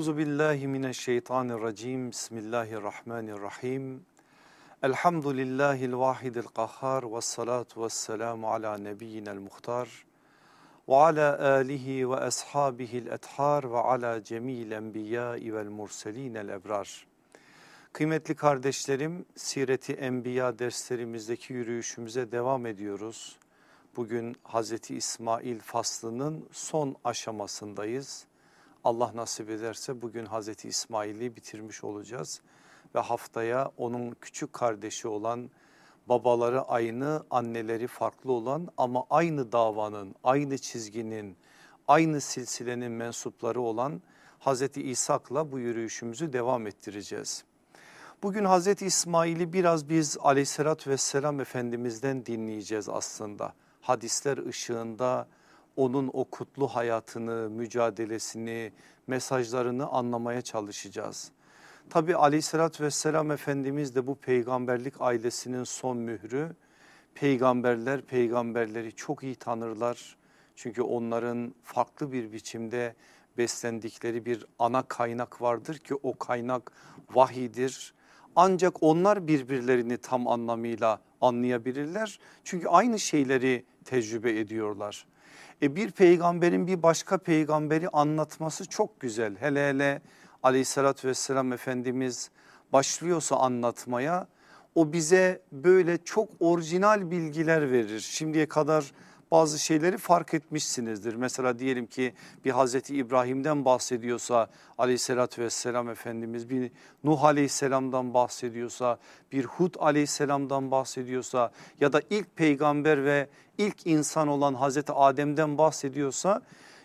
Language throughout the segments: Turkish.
Euzu billahi mineşşeytanirracim. Bismillahirrahmanirrahim. Elhamdülillahil vahidil kahhar ve salatu ve selamu ala nebiyyinel muhtar ve ala alihi ve ashabihil ethar ve ala cemil enbiyai vel murselinel ebrar. Kıymetli kardeşlerim, Sireti Enbiya derslerimizdeki yürüyüşümüze devam ediyoruz. Bugün Hazreti İsmail faslının son aşamasındayız. Allah nasip ederse bugün Hazreti İsmail'i bitirmiş olacağız. Ve haftaya onun küçük kardeşi olan babaları aynı anneleri farklı olan ama aynı davanın aynı çizginin aynı silsilenin mensupları olan Hazreti İshak'la bu yürüyüşümüzü devam ettireceğiz. Bugün Hazreti İsmail'i biraz biz aleyhissalatü vesselam Efendimiz'den dinleyeceğiz aslında. Hadisler ışığında onun o kutlu hayatını, mücadelesini, mesajlarını anlamaya çalışacağız. Tabi aleyhissalatü vesselam Efendimiz de bu peygamberlik ailesinin son mührü. Peygamberler peygamberleri çok iyi tanırlar. Çünkü onların farklı bir biçimde beslendikleri bir ana kaynak vardır ki o kaynak vahidir. Ancak onlar birbirlerini tam anlamıyla anlayabilirler. Çünkü aynı şeyleri tecrübe ediyorlar. E bir peygamberin bir başka peygamberi anlatması çok güzel. Hele hele aleyhissalatü vesselam Efendimiz başlıyorsa anlatmaya o bize böyle çok orijinal bilgiler verir. Şimdiye kadar bazı şeyleri fark etmişsinizdir. Mesela diyelim ki bir Hazreti İbrahim'den bahsediyorsa aleyhissalatü vesselam Efendimiz bir Nuh aleyhisselamdan bahsediyorsa bir Hud aleyhisselamdan bahsediyorsa ya da ilk peygamber ve ilk insan olan Hazreti Adem'den bahsediyorsa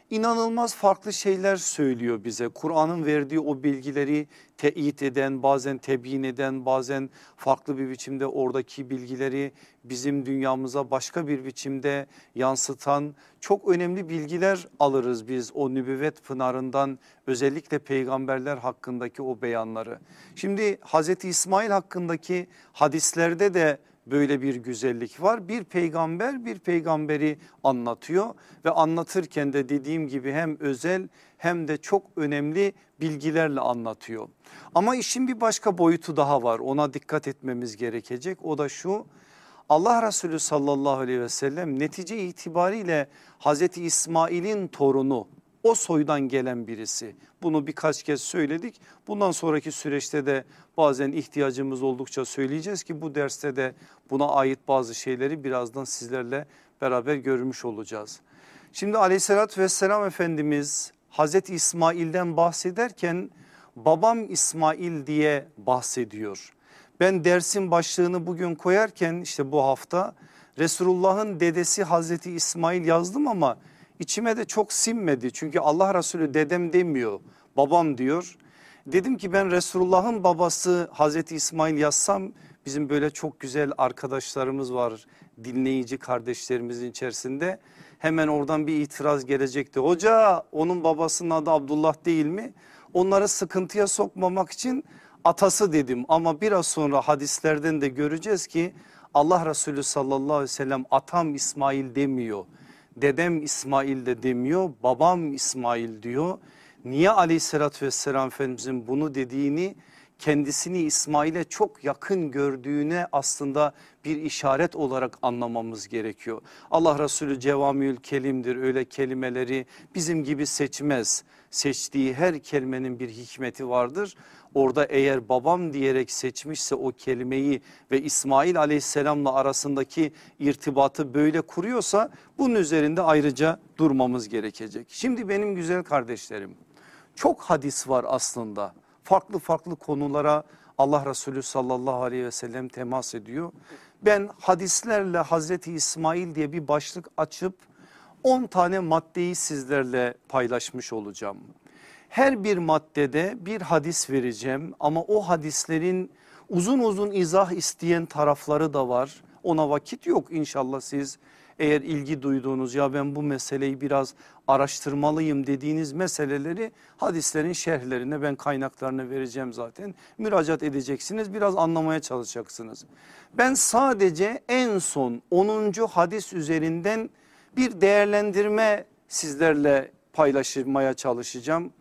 inanılmaz farklı şeyler söylüyor bize. Kur'an'ın verdiği o bilgileri teyit eden bazen tebyin eden bazen farklı bir biçimde oradaki bilgileri bizim dünyamıza başka bir biçimde yansıtan çok önemli bilgiler alırız biz o nübüvvet pınarından özellikle peygamberler hakkındaki o beyanları. Şimdi Hazreti İsmail hakkındaki hadislerde de böyle bir güzellik var. Bir peygamber bir peygamberi anlatıyor ve anlatırken de dediğim gibi hem özel hem de çok önemli bilgilerle anlatıyor. Ama işin bir başka boyutu daha var ona dikkat etmemiz gerekecek o da şu Allah Resulü sallallahu aleyhi ve sellem netice itibariyle Hazreti İsmail'in torunu o soydan gelen birisi. Bunu birkaç kez söyledik. Bundan sonraki süreçte de bazen ihtiyacımız oldukça söyleyeceğiz ki bu derste de buna ait bazı şeyleri birazdan sizlerle beraber görmüş olacağız. Şimdi aleyhissalatü vesselam Efendimiz Hazreti İsmail'den bahsederken babam İsmail diye bahsediyor. Ben dersin başlığını bugün koyarken işte bu hafta Resulullah'ın dedesi Hazreti İsmail yazdım ama içime de çok sinmedi. Çünkü Allah Resulü dedem demiyor babam diyor. Dedim ki ben Resulullah'ın babası Hazreti İsmail yazsam bizim böyle çok güzel arkadaşlarımız var dinleyici kardeşlerimizin içerisinde. Hemen oradan bir itiraz gelecekti. Hoca onun babasının adı Abdullah değil mi? Onları sıkıntıya sokmamak için atası dedim ama biraz sonra hadislerden de göreceğiz ki Allah Resulü sallallahu aleyhi ve sellem atam İsmail demiyor. Dedem İsmail de demiyor babam İsmail diyor. Niye aleyhissalatü vesselam Efendimizin bunu dediğini kendisini İsmail'e çok yakın gördüğüne aslında bir işaret olarak anlamamız gerekiyor. Allah Resulü cevamül kelimdir öyle kelimeleri bizim gibi seçmez. Seçtiği her kelimenin bir hikmeti vardır. Orada eğer babam diyerek seçmişse o kelimeyi ve İsmail aleyhisselamla arasındaki irtibatı böyle kuruyorsa bunun üzerinde ayrıca durmamız gerekecek. Şimdi benim güzel kardeşlerim çok hadis var aslında farklı farklı konulara Allah Resulü sallallahu aleyhi ve sellem temas ediyor. Ben hadislerle Hazreti İsmail diye bir başlık açıp 10 tane maddeyi sizlerle paylaşmış olacağım. Her bir maddede bir hadis vereceğim ama o hadislerin uzun uzun izah isteyen tarafları da var. Ona vakit yok inşallah siz eğer ilgi duyduğunuz ya ben bu meseleyi biraz araştırmalıyım dediğiniz meseleleri hadislerin şerhlerine ben kaynaklarını vereceğim zaten. Müracaat edeceksiniz biraz anlamaya çalışacaksınız. Ben sadece en son 10. hadis üzerinden bir değerlendirme sizlerle paylaşmaya çalışacağım.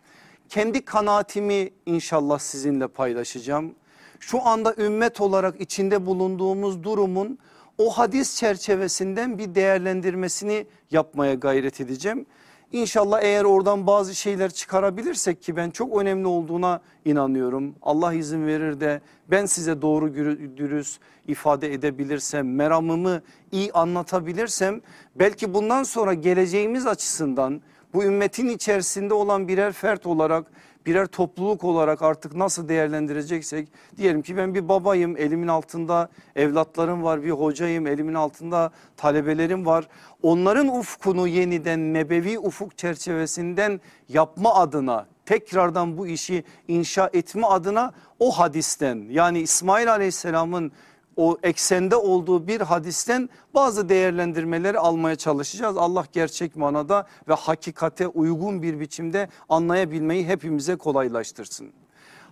Kendi kanaatimi inşallah sizinle paylaşacağım. Şu anda ümmet olarak içinde bulunduğumuz durumun o hadis çerçevesinden bir değerlendirmesini yapmaya gayret edeceğim. İnşallah eğer oradan bazı şeyler çıkarabilirsek ki ben çok önemli olduğuna inanıyorum. Allah izin verir de ben size doğru dürüst ifade edebilirsem, meramımı iyi anlatabilirsem belki bundan sonra geleceğimiz açısından bu ümmetin içerisinde olan birer fert olarak birer topluluk olarak artık nasıl değerlendireceksek diyelim ki ben bir babayım elimin altında evlatlarım var bir hocayım elimin altında talebelerim var. Onların ufkunu yeniden nebevi ufuk çerçevesinden yapma adına tekrardan bu işi inşa etme adına o hadisten yani İsmail aleyhisselamın o eksende olduğu bir hadisten bazı değerlendirmeleri almaya çalışacağız. Allah gerçek manada ve hakikate uygun bir biçimde anlayabilmeyi hepimize kolaylaştırsın.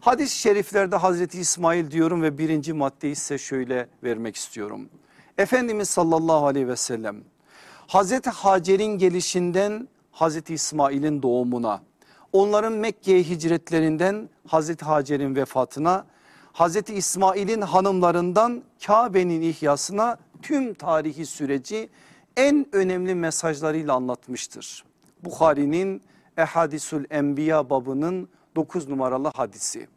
Hadis-i şeriflerde Hazreti İsmail diyorum ve birinci maddeyi size şöyle vermek istiyorum. Efendimiz sallallahu aleyhi ve sellem Hazreti Hacer'in gelişinden Hazreti İsmail'in doğumuna onların Mekke'ye hicretlerinden Hazreti Hacer'in vefatına Hazreti İsmail'in hanımlarından Kabe'nin ihyasına tüm tarihi süreci en önemli mesajlarıyla anlatmıştır. Bukhari'nin Ehadisül Enbiya babının 9 numaralı hadisi.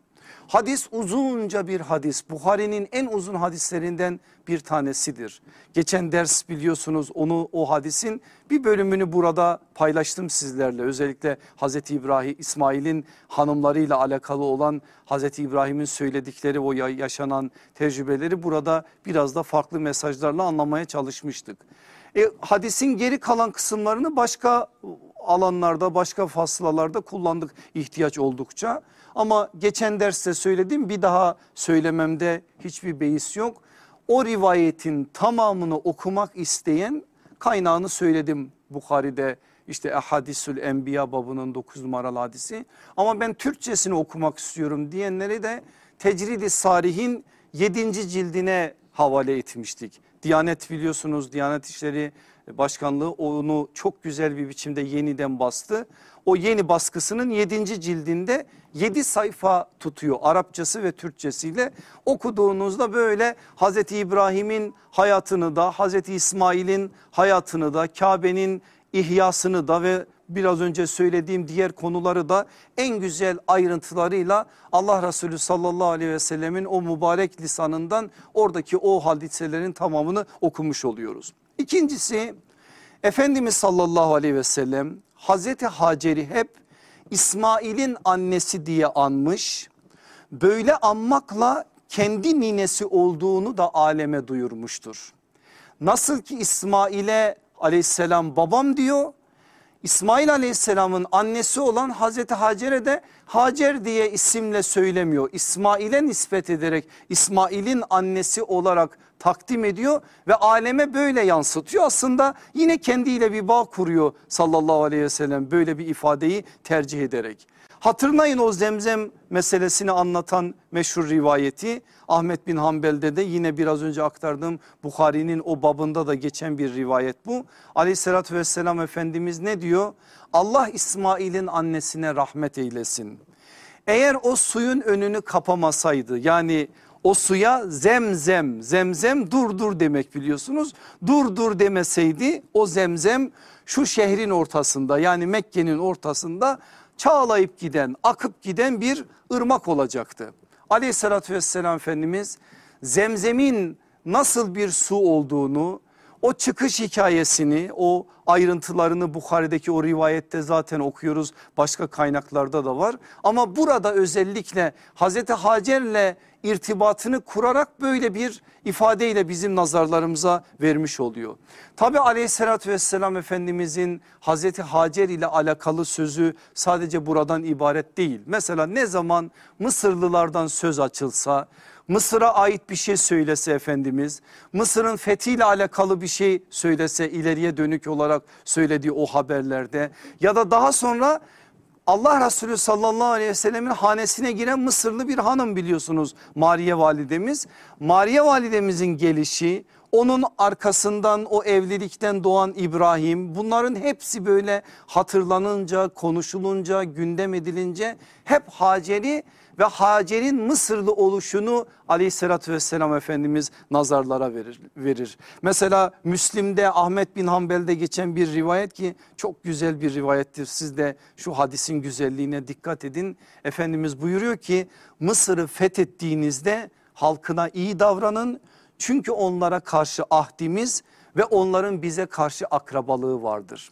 Hadis uzunca bir hadis. Buhari'nin en uzun hadislerinden bir tanesidir. Geçen ders biliyorsunuz onu o hadisin bir bölümünü burada paylaştım sizlerle. Özellikle Hazreti İbrahim İsmail'in hanımlarıyla alakalı olan Hazreti İbrahim'in söyledikleri o yaşanan tecrübeleri burada biraz da farklı mesajlarla anlamaya çalışmıştık. E, hadisin geri kalan kısımlarını başka alanlarda başka faslalarda kullandık ihtiyaç oldukça. Ama geçen derste söyledim bir daha söylememde hiçbir beis yok. O rivayetin tamamını okumak isteyen kaynağını söyledim Bukhari'de işte Ahadisül Enbiya babının 9 numaralı hadisi. Ama ben Türkçesini okumak istiyorum diyenleri de Tecridi Sarih'in 7. cildine havale etmiştik. Diyanet biliyorsunuz Diyanet İşleri Başkanlığı onu çok güzel bir biçimde yeniden bastı. O yeni baskısının 7. cildinde 7 sayfa tutuyor Arapçası ve Türkçesiyle. Okuduğunuzda böyle Hazreti İbrahim'in hayatını da Hazreti İsmail'in hayatını da Kabe'nin ihyasını da ve biraz önce söylediğim diğer konuları da en güzel ayrıntılarıyla Allah Resulü sallallahu aleyhi ve sellemin o mübarek lisanından oradaki o hadiselerin tamamını okumuş oluyoruz. İkincisi Efendimiz sallallahu aleyhi ve sellem Hazreti Hacer'i hep İsmail'in annesi diye anmış. Böyle anmakla kendi ninesi olduğunu da aleme duyurmuştur. Nasıl ki İsmail'e aleyhisselam babam diyor. İsmail aleyhisselamın annesi olan Hazreti Hacer'e de Hacer diye isimle söylemiyor. İsmail'e nispet ederek İsmail'in annesi olarak takdim ediyor ve aleme böyle yansıtıyor. Aslında yine kendiyle bir bağ kuruyor sallallahu aleyhi ve sellem böyle bir ifadeyi tercih ederek. Hatırlayın o zemzem meselesini anlatan meşhur rivayeti Ahmet bin Hanbel'de de yine biraz önce aktardığım Bukhari'nin o babında da geçen bir rivayet bu. Aleyhissalatü vesselam Efendimiz ne diyor? Allah İsmail'in annesine rahmet eylesin. Eğer o suyun önünü kapamasaydı yani o suya zemzem zemzem dur dur demek biliyorsunuz. Dur dur demeseydi o zemzem şu şehrin ortasında yani Mekke'nin ortasında çağlayıp giden akıp giden bir ırmak olacaktı. Aleyhissalatü vesselam Efendimiz zemzemin nasıl bir su olduğunu o çıkış hikayesini o ayrıntılarını Bukhari'deki o rivayette zaten okuyoruz başka kaynaklarda da var. Ama burada özellikle Hazreti Hacer'le irtibatını kurarak böyle bir ifadeyle bizim nazarlarımıza vermiş oluyor. Tabi aleyhissalatü vesselam Efendimizin Hazreti Hacer ile alakalı sözü sadece buradan ibaret değil. Mesela ne zaman Mısırlılardan söz açılsa Mısır'a ait bir şey söylese Efendimiz Mısır'ın fethiyle alakalı bir şey söylese ileriye dönük olarak söylediği o haberlerde ya da daha sonra Allah Resulü sallallahu aleyhi ve sellemin hanesine giren Mısırlı bir hanım biliyorsunuz Mariye validemiz. Mariye validemizin gelişi onun arkasından o evlilikten doğan İbrahim bunların hepsi böyle hatırlanınca konuşulunca gündem edilince hep Hacer'i ve Hacer'in Mısırlı oluşunu aleyhissalatü vesselam Efendimiz nazarlara verir. verir. Mesela Müslim'de Ahmet bin Hanbel'de geçen bir rivayet ki çok güzel bir rivayettir. Siz de şu hadisin güzelliğine dikkat edin. Efendimiz buyuruyor ki Mısır'ı fethettiğinizde halkına iyi davranın. Çünkü onlara karşı ahdimiz ve onların bize karşı akrabalığı vardır.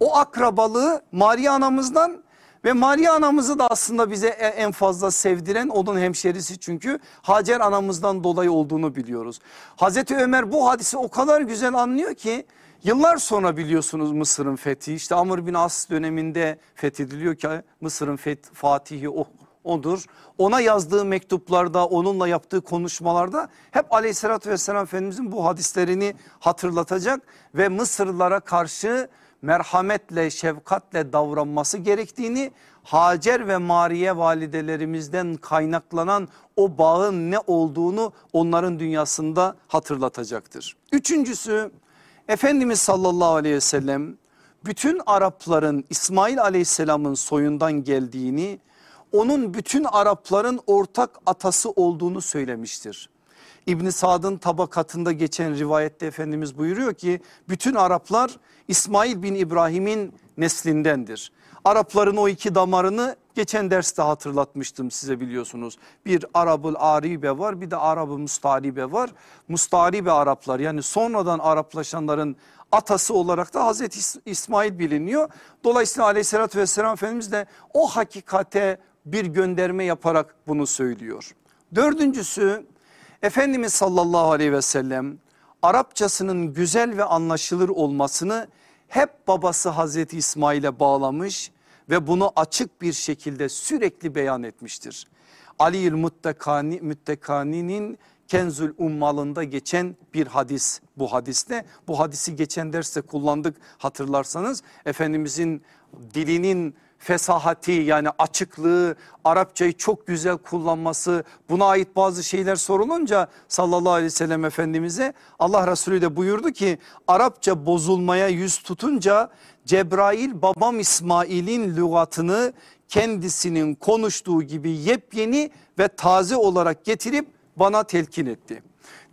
O akrabalığı Maria anamızdan ve Maria anamızı da aslında bize e, en fazla sevdiren onun hemşerisi çünkü Hacer anamızdan dolayı olduğunu biliyoruz. Hazreti Ömer bu hadisi o kadar güzel anlıyor ki yıllar sonra biliyorsunuz Mısır'ın fethi işte Amr bin As döneminde fethediliyor ki Mısır'ın fatihi o, odur. Ona yazdığı mektuplarda onunla yaptığı konuşmalarda hep aleyhissalatü vesselam Efendimizin bu hadislerini hatırlatacak ve Mısırlılara karşı merhametle şefkatle davranması gerektiğini Hacer ve Mariye validelerimizden kaynaklanan o bağın ne olduğunu onların dünyasında hatırlatacaktır. Üçüncüsü Efendimiz sallallahu aleyhi ve sellem bütün Arapların İsmail aleyhisselamın soyundan geldiğini onun bütün Arapların ortak atası olduğunu söylemiştir. İbn Sad'ın tabakatında geçen rivayette Efendimiz buyuruyor ki bütün Araplar İsmail bin İbrahim'in neslindendir. Arapların o iki damarını geçen derste hatırlatmıştım size biliyorsunuz. Bir Arabul Aribe var bir de Arab-ı Mustaribe var. Mustaribe Araplar yani sonradan Araplaşanların atası olarak da Hazreti İsmail biliniyor. Dolayısıyla aleyhissalatü vesselam Efendimiz de o hakikate bir gönderme yaparak bunu söylüyor. Dördüncüsü Efendimiz sallallahu aleyhi ve sellem Arapçasının güzel ve anlaşılır olmasını hep babası Hazreti İsmail'e bağlamış ve bunu açık bir şekilde sürekli beyan etmiştir. Ali'l Muttekani, Müttekani'nin Kenzül Ummal'ında geçen bir hadis bu hadiste. Bu hadisi geçen derste kullandık hatırlarsanız. Efendimizin dilinin fesahati yani açıklığı Arapçayı çok güzel kullanması buna ait bazı şeyler sorulunca sallallahu aleyhi ve sellem Efendimiz'e Allah Resulü de buyurdu ki Arapça bozulmaya yüz tutunca Cebrail babam İsmail'in lügatını kendisinin konuştuğu gibi yepyeni ve taze olarak getirip bana telkin etti.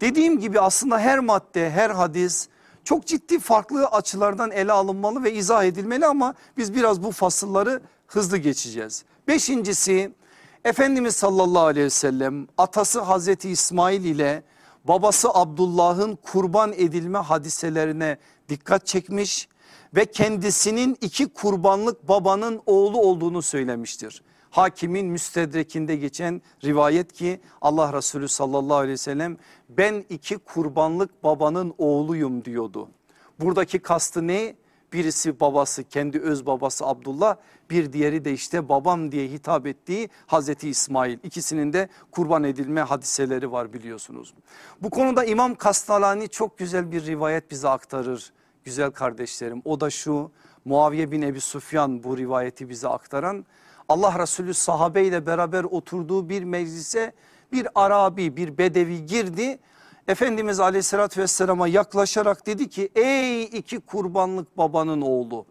Dediğim gibi aslında her madde her hadis çok ciddi farklı açılardan ele alınmalı ve izah edilmeli ama biz biraz bu fasılları hızlı geçeceğiz. Beşincisi Efendimiz sallallahu aleyhi ve sellem atası Hazreti İsmail ile babası Abdullah'ın kurban edilme hadiselerine dikkat çekmiş ve kendisinin iki kurbanlık babanın oğlu olduğunu söylemiştir. Hakimin müstedrekinde geçen rivayet ki Allah Resulü sallallahu aleyhi ve sellem ben iki kurbanlık babanın oğluyum diyordu. Buradaki kastı ne? Birisi babası kendi öz babası Abdullah bir diğeri de işte babam diye hitap ettiği Hazreti İsmail. İkisinin de kurban edilme hadiseleri var biliyorsunuz. Bu konuda İmam Kastalani çok güzel bir rivayet bize aktarır güzel kardeşlerim. O da şu Muaviye bin Ebi Sufyan bu rivayeti bize aktaran Allah Resulü sahabeyle beraber oturduğu bir meclise bir Arabi bir Bedevi girdi. Efendimiz aleyhissalatü vesselama yaklaşarak dedi ki ey iki kurbanlık babanın oğlu.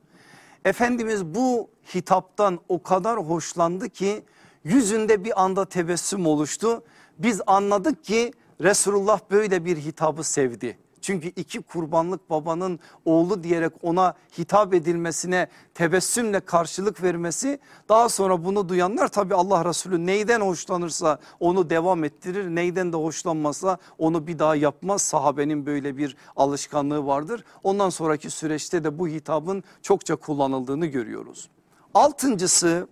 Efendimiz bu hitaptan o kadar hoşlandı ki yüzünde bir anda tebessüm oluştu. Biz anladık ki Resulullah böyle bir hitabı sevdi. Çünkü iki kurbanlık babanın oğlu diyerek ona hitap edilmesine tebessümle karşılık vermesi daha sonra bunu duyanlar tabi Allah Resulü neyden hoşlanırsa onu devam ettirir neyden de hoşlanmazsa onu bir daha yapmaz sahabenin böyle bir alışkanlığı vardır. Ondan sonraki süreçte de bu hitabın çokça kullanıldığını görüyoruz. Altıncısı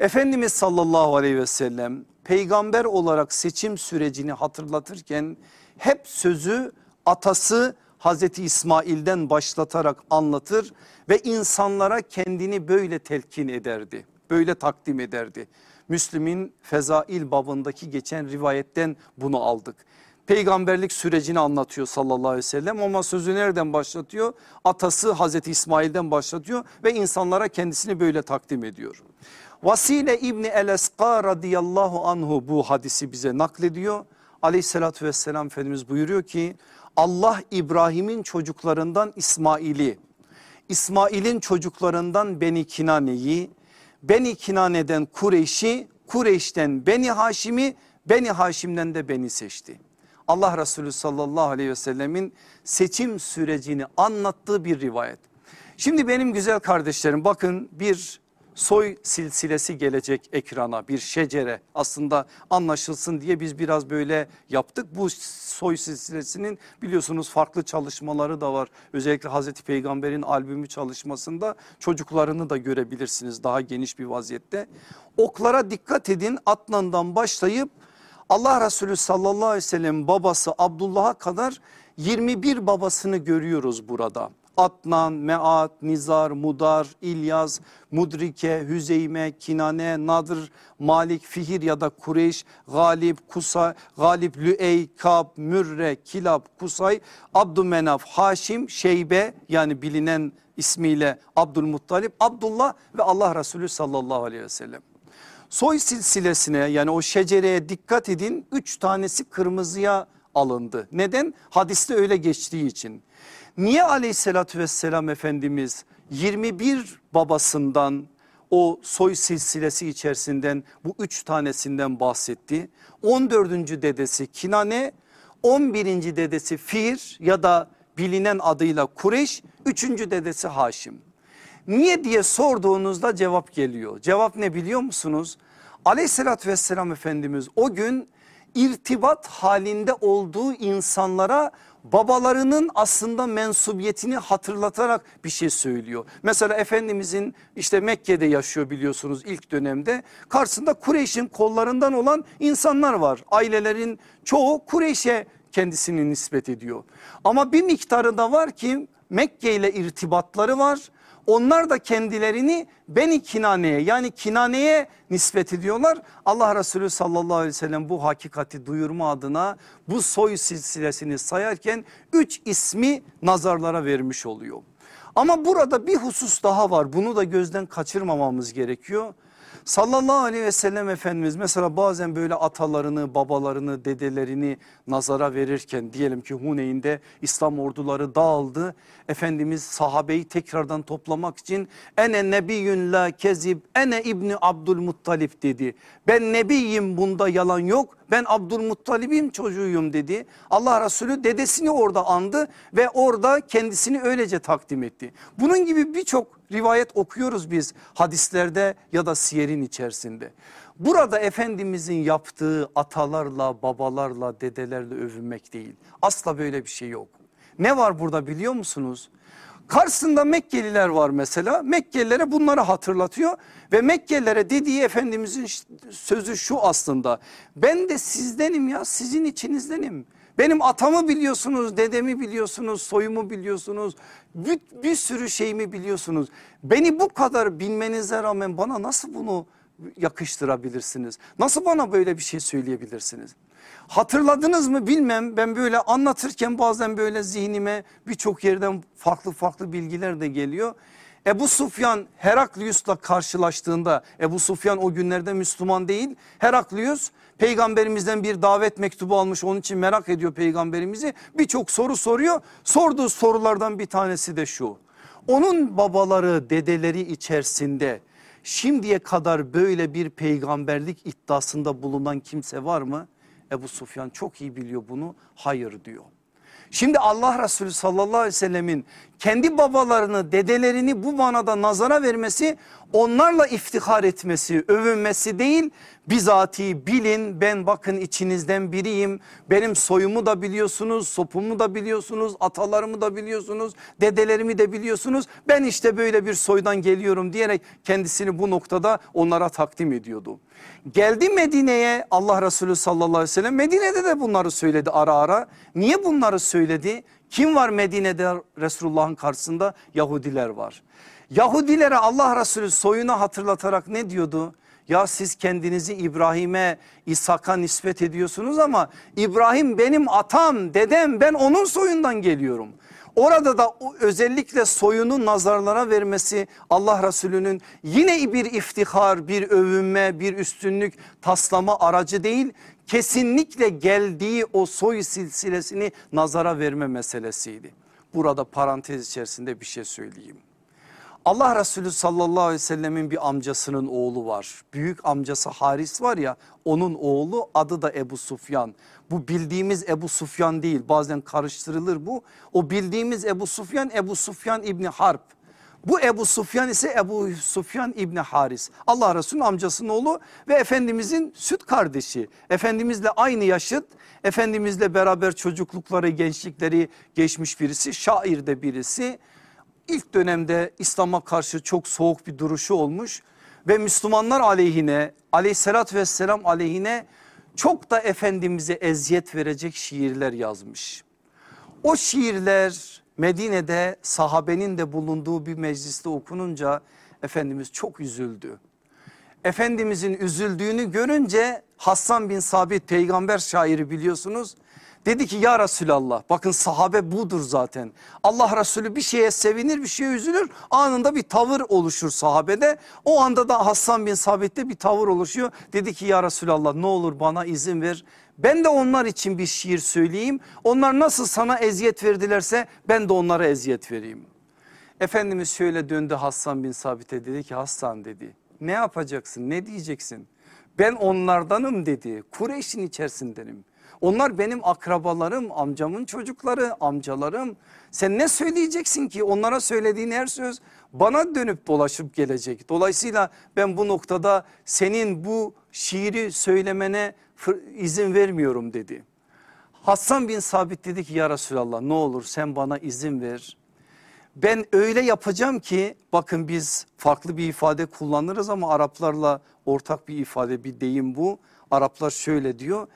Efendimiz sallallahu aleyhi ve sellem peygamber olarak seçim sürecini hatırlatırken hep sözü atası Hazreti İsmail'den başlatarak anlatır ve insanlara kendini böyle telkin ederdi. Böyle takdim ederdi. Müslim'in Fezail babındaki geçen rivayetten bunu aldık. Peygamberlik sürecini anlatıyor sallallahu aleyhi ve sellem ama sözü nereden başlatıyor? Atası Hazreti İsmail'den başlatıyor ve insanlara kendisini böyle takdim ediyor. Vasile İbni El-Eska radıyallahu anhu bu hadisi bize naklediyor. Aleyhissalatü vesselam Efendimiz buyuruyor ki Allah İbrahim'in çocuklarından İsmail'i, İsmail'in çocuklarından Beni Kinane'yi, Beni Kinane'den Kureyş'i, Kureyş'ten Beni Haşim'i, Beni Haşim'den de beni seçti. Allah Resulü sallallahu aleyhi ve sellemin seçim sürecini anlattığı bir rivayet. Şimdi benim güzel kardeşlerim bakın bir soy silsilesi gelecek ekrana bir şecere aslında anlaşılsın diye biz biraz böyle yaptık. Bu soy silsilesinin biliyorsunuz farklı çalışmaları da var. Özellikle Hazreti Peygamber'in albümü çalışmasında çocuklarını da görebilirsiniz daha geniş bir vaziyette. Oklara dikkat edin Atlan'dan başlayıp Allah Resulü sallallahu aleyhi ve sellem babası Abdullah'a kadar 21 babasını görüyoruz burada. Atnan, Meat, Nizar, Mudar, İlyas, Mudrike, Hüzeyme, Kinane, Nadır, Malik, Fihir ya da Kureyş, Galip, Kusa, Galip, Lüey, Kab, Mürre, Kilab, Kusay, Abdümenaf, Haşim, Şeybe yani bilinen ismiyle Abdülmuttalip, Abdullah ve Allah Resulü sallallahu aleyhi ve sellem. Soy silsilesine yani o şecereye dikkat edin. Üç tanesi kırmızıya alındı. Neden? Hadiste öyle geçtiği için. Niye aleyhissalatü vesselam Efendimiz 21 babasından o soy silsilesi içerisinden bu üç tanesinden bahsetti. 14. dedesi Kinane, 11. dedesi Fir ya da bilinen adıyla Kureş, 3. dedesi Haşim. Niye diye sorduğunuzda cevap geliyor. Cevap ne biliyor musunuz? Aleyhissalatü vesselam Efendimiz o gün irtibat halinde olduğu insanlara babalarının aslında mensubiyetini hatırlatarak bir şey söylüyor. Mesela Efendimizin işte Mekke'de yaşıyor biliyorsunuz ilk dönemde. Karşısında Kureyş'in kollarından olan insanlar var. Ailelerin çoğu Kureyş'e kendisini nispet ediyor. Ama bir miktarı da var ki Mekke ile irtibatları var onlar da kendilerini Beni Kinane'ye yani Kinane'ye nispet ediyorlar. Allah Resulü sallallahu aleyhi ve sellem bu hakikati duyurma adına bu soy silsilesini sayarken üç ismi nazarlara vermiş oluyor. Ama burada bir husus daha var bunu da gözden kaçırmamamız gerekiyor. Sallallahu aleyhi ve sellem Efendimiz mesela bazen böyle atalarını, babalarını, dedelerini nazara verirken diyelim ki Huneyn'de İslam orduları dağıldı. Efendimiz sahabeyi tekrardan toplamak için ene nebiyyün la kezib ene İbni Abdülmuttalip dedi. Ben nebiyim bunda yalan yok ben Abdülmuttalib'im çocuğuyum dedi. Allah Resulü dedesini orada andı ve orada kendisini öylece takdim etti. Bunun gibi birçok rivayet okuyoruz biz hadislerde ya da siyerin içerisinde. Burada Efendimizin yaptığı atalarla, babalarla, dedelerle övünmek değil. Asla böyle bir şey yok. Ne var burada biliyor musunuz? Karşısında Mekkeliler var mesela. Mekkelilere bunları hatırlatıyor ve Mekkelilere dediği Efendimizin sözü şu aslında. Ben de sizdenim ya sizin içinizdenim. Benim atamı biliyorsunuz, dedemi biliyorsunuz, soyumu biliyorsunuz. Bir, bir sürü şeyimi biliyorsunuz. Beni bu kadar bilmenize rağmen bana nasıl bunu yakıştırabilirsiniz? Nasıl bana böyle bir şey söyleyebilirsiniz? Hatırladınız mı bilmem ben böyle anlatırken bazen böyle zihnime birçok yerden farklı farklı bilgiler de geliyor. Ebu Sufyan Heraklius'la karşılaştığında Ebu Sufyan o günlerde Müslüman değil. Heraklius peygamberimizden bir davet mektubu almış onun için merak ediyor peygamberimizi. Birçok soru soruyor. Sorduğu sorulardan bir tanesi de şu. Onun babaları dedeleri içerisinde şimdiye kadar böyle bir peygamberlik iddiasında bulunan kimse var mı? Ebu Sufyan çok iyi biliyor bunu hayır diyor. Şimdi Allah Resulü sallallahu aleyhi ve sellemin kendi babalarını dedelerini bu manada nazara vermesi onlarla iftihar etmesi övünmesi değil. Bizatihi bilin ben bakın içinizden biriyim. Benim soyumu da biliyorsunuz sopumu da biliyorsunuz atalarımı da biliyorsunuz dedelerimi de biliyorsunuz. Ben işte böyle bir soydan geliyorum diyerek kendisini bu noktada onlara takdim ediyordu. Geldi Medine'ye Allah Resulü sallallahu aleyhi ve sellem. Medine'de de bunları söyledi ara ara. Niye bunları söyledi kim var Medine'de Resulullah'ın karşısında? Yahudiler var. Yahudilere Allah Resulü soyunu hatırlatarak ne diyordu? Ya siz kendinizi İbrahim'e, İshak'a nispet ediyorsunuz ama İbrahim benim atam, dedem ben onun soyundan geliyorum. Orada da özellikle soyunu nazarlara vermesi Allah Resulü'nün yine bir iftihar, bir övünme, bir üstünlük taslama aracı değil. Kesinlikle geldiği o soy silsilesini nazara verme meselesiydi. Burada parantez içerisinde bir şey söyleyeyim. Allah Resulü sallallahu aleyhi ve sellemin bir amcasının oğlu var. Büyük amcası Haris var ya onun oğlu adı da Ebu Sufyan. Bu bildiğimiz Ebu Sufyan değil bazen karıştırılır bu. O bildiğimiz Ebu Sufyan Ebu Sufyan İbni Harp. Bu Ebu Sufyan ise Ebu Sufyan İbni Haris. Allah Resulü'nün amcasının oğlu ve Efendimizin süt kardeşi. Efendimizle aynı yaşıt. Efendimizle beraber çocuklukları gençlikleri geçmiş birisi. Şair de birisi ilk dönemde İslam'a karşı çok soğuk bir duruşu olmuş ve Müslümanlar aleyhine aleyhissalatü vesselam aleyhine çok da Efendimiz'e eziyet verecek şiirler yazmış. O şiirler Medine'de sahabenin de bulunduğu bir mecliste okununca Efendimiz çok üzüldü. Efendimizin üzüldüğünü görünce Hassan bin Sabit peygamber şairi biliyorsunuz Dedi ki ya Resulallah bakın sahabe budur zaten. Allah Resulü bir şeye sevinir bir şeye üzülür anında bir tavır oluşur sahabede. O anda da Hasan bin Sabit'te bir tavır oluşuyor. Dedi ki ya Resulallah ne olur bana izin ver. Ben de onlar için bir şiir söyleyeyim. Onlar nasıl sana eziyet verdilerse ben de onlara eziyet vereyim. Efendimiz şöyle döndü Hasan bin Sabit'e dedi ki Hasan dedi ne yapacaksın ne diyeceksin? Ben onlardanım dedi Kureyş'in içerisindenim. Onlar benim akrabalarım, amcamın çocukları, amcalarım. Sen ne söyleyeceksin ki? Onlara söylediğin her söz bana dönüp dolaşıp gelecek. Dolayısıyla ben bu noktada senin bu şiiri söylemene izin vermiyorum dedi. Hassan bin Sabit dedi ki ya Resulallah ne olur sen bana izin ver. Ben öyle yapacağım ki bakın biz farklı bir ifade kullanırız ama Araplarla ortak bir ifade bir deyim bu. Araplar şöyle diyor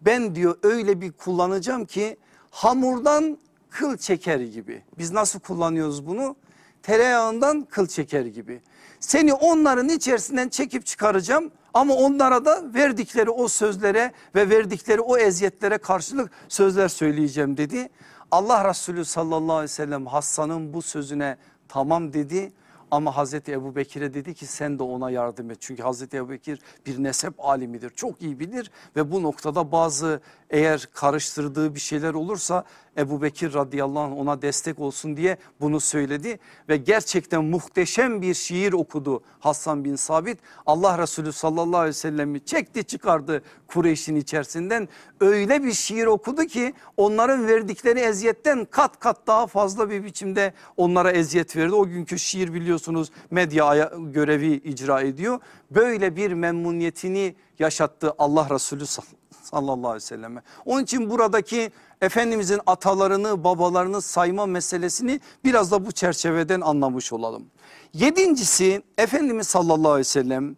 ben diyor öyle bir kullanacağım ki hamurdan kıl çeker gibi. Biz nasıl kullanıyoruz bunu? Tereyağından kıl çeker gibi. Seni onların içerisinden çekip çıkaracağım ama onlara da verdikleri o sözlere ve verdikleri o eziyetlere karşılık sözler söyleyeceğim dedi. Allah Resulü sallallahu aleyhi ve sellem Hassan'ın bu sözüne tamam dedi ama Hazreti Ebu Bekir'e dedi ki sen de ona yardım et. Çünkü Hazreti Ebu Bekir bir nesep alimidir çok iyi bilir ve bu noktada bazı eğer karıştırdığı bir şeyler olursa Ebu Bekir radıyallahu anh ona destek olsun diye bunu söyledi. Ve gerçekten muhteşem bir şiir okudu Hasan bin Sabit. Allah Resulü sallallahu aleyhi ve sellemi çekti çıkardı Kureyş'in içerisinden. Öyle bir şiir okudu ki onların verdikleri eziyetten kat kat daha fazla bir biçimde onlara eziyet verdi. O günkü şiir biliyorsunuz medya görevi icra ediyor. Böyle bir memnuniyetini yaşattı Allah Resulü sallallahu aleyhi ve selleme. Onun için buradaki Efendimizin atalarını babalarını sayma meselesini biraz da bu çerçeveden anlamış olalım. Yedincisi Efendimiz sallallahu aleyhi ve sellem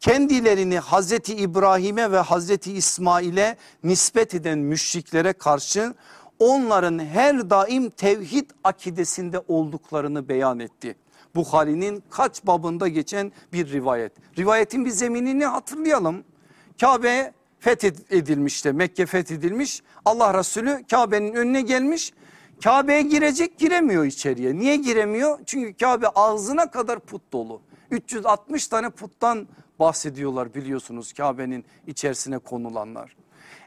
kendilerini Hazreti İbrahim'e ve Hazreti İsmail'e nispet eden müşriklere karşı onların her daim tevhid akidesinde olduklarını beyan etti. Bukhari'nin kaç babında geçen bir rivayet. Rivayetin bir zeminini hatırlayalım. Kabe fethedilmişti. Mekke fethedilmiş. Allah Resulü Kabe'nin önüne gelmiş. Kabe'ye girecek giremiyor içeriye. Niye giremiyor? Çünkü Kabe ağzına kadar put dolu. 360 tane puttan bahsediyorlar biliyorsunuz Kabe'nin içerisine konulanlar.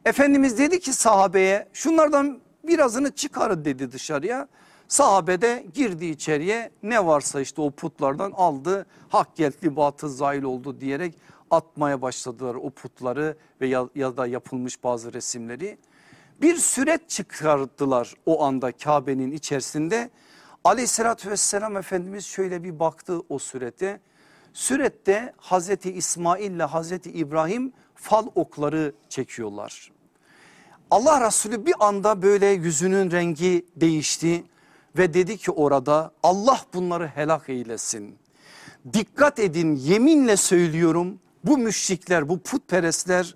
Efendimiz dedi ki sahabeye şunlardan birazını çıkarın dedi dışarıya. Sahabe de girdi içeriye ne varsa işte o putlardan aldı. Hak geldi batıl zahil oldu diyerek atmaya başladılar o putları ve ya, ya da yapılmış bazı resimleri. Bir süret çıkarttılar o anda Kabe'nin içerisinde. Aleyhissalatü vesselam Efendimiz şöyle bir baktı o sürete. Sürette Hazreti İsmail ile Hazreti İbrahim fal okları çekiyorlar. Allah Resulü bir anda böyle yüzünün rengi değişti ve dedi ki orada Allah bunları helak eylesin. Dikkat edin yeminle söylüyorum bu müşrikler bu putperestler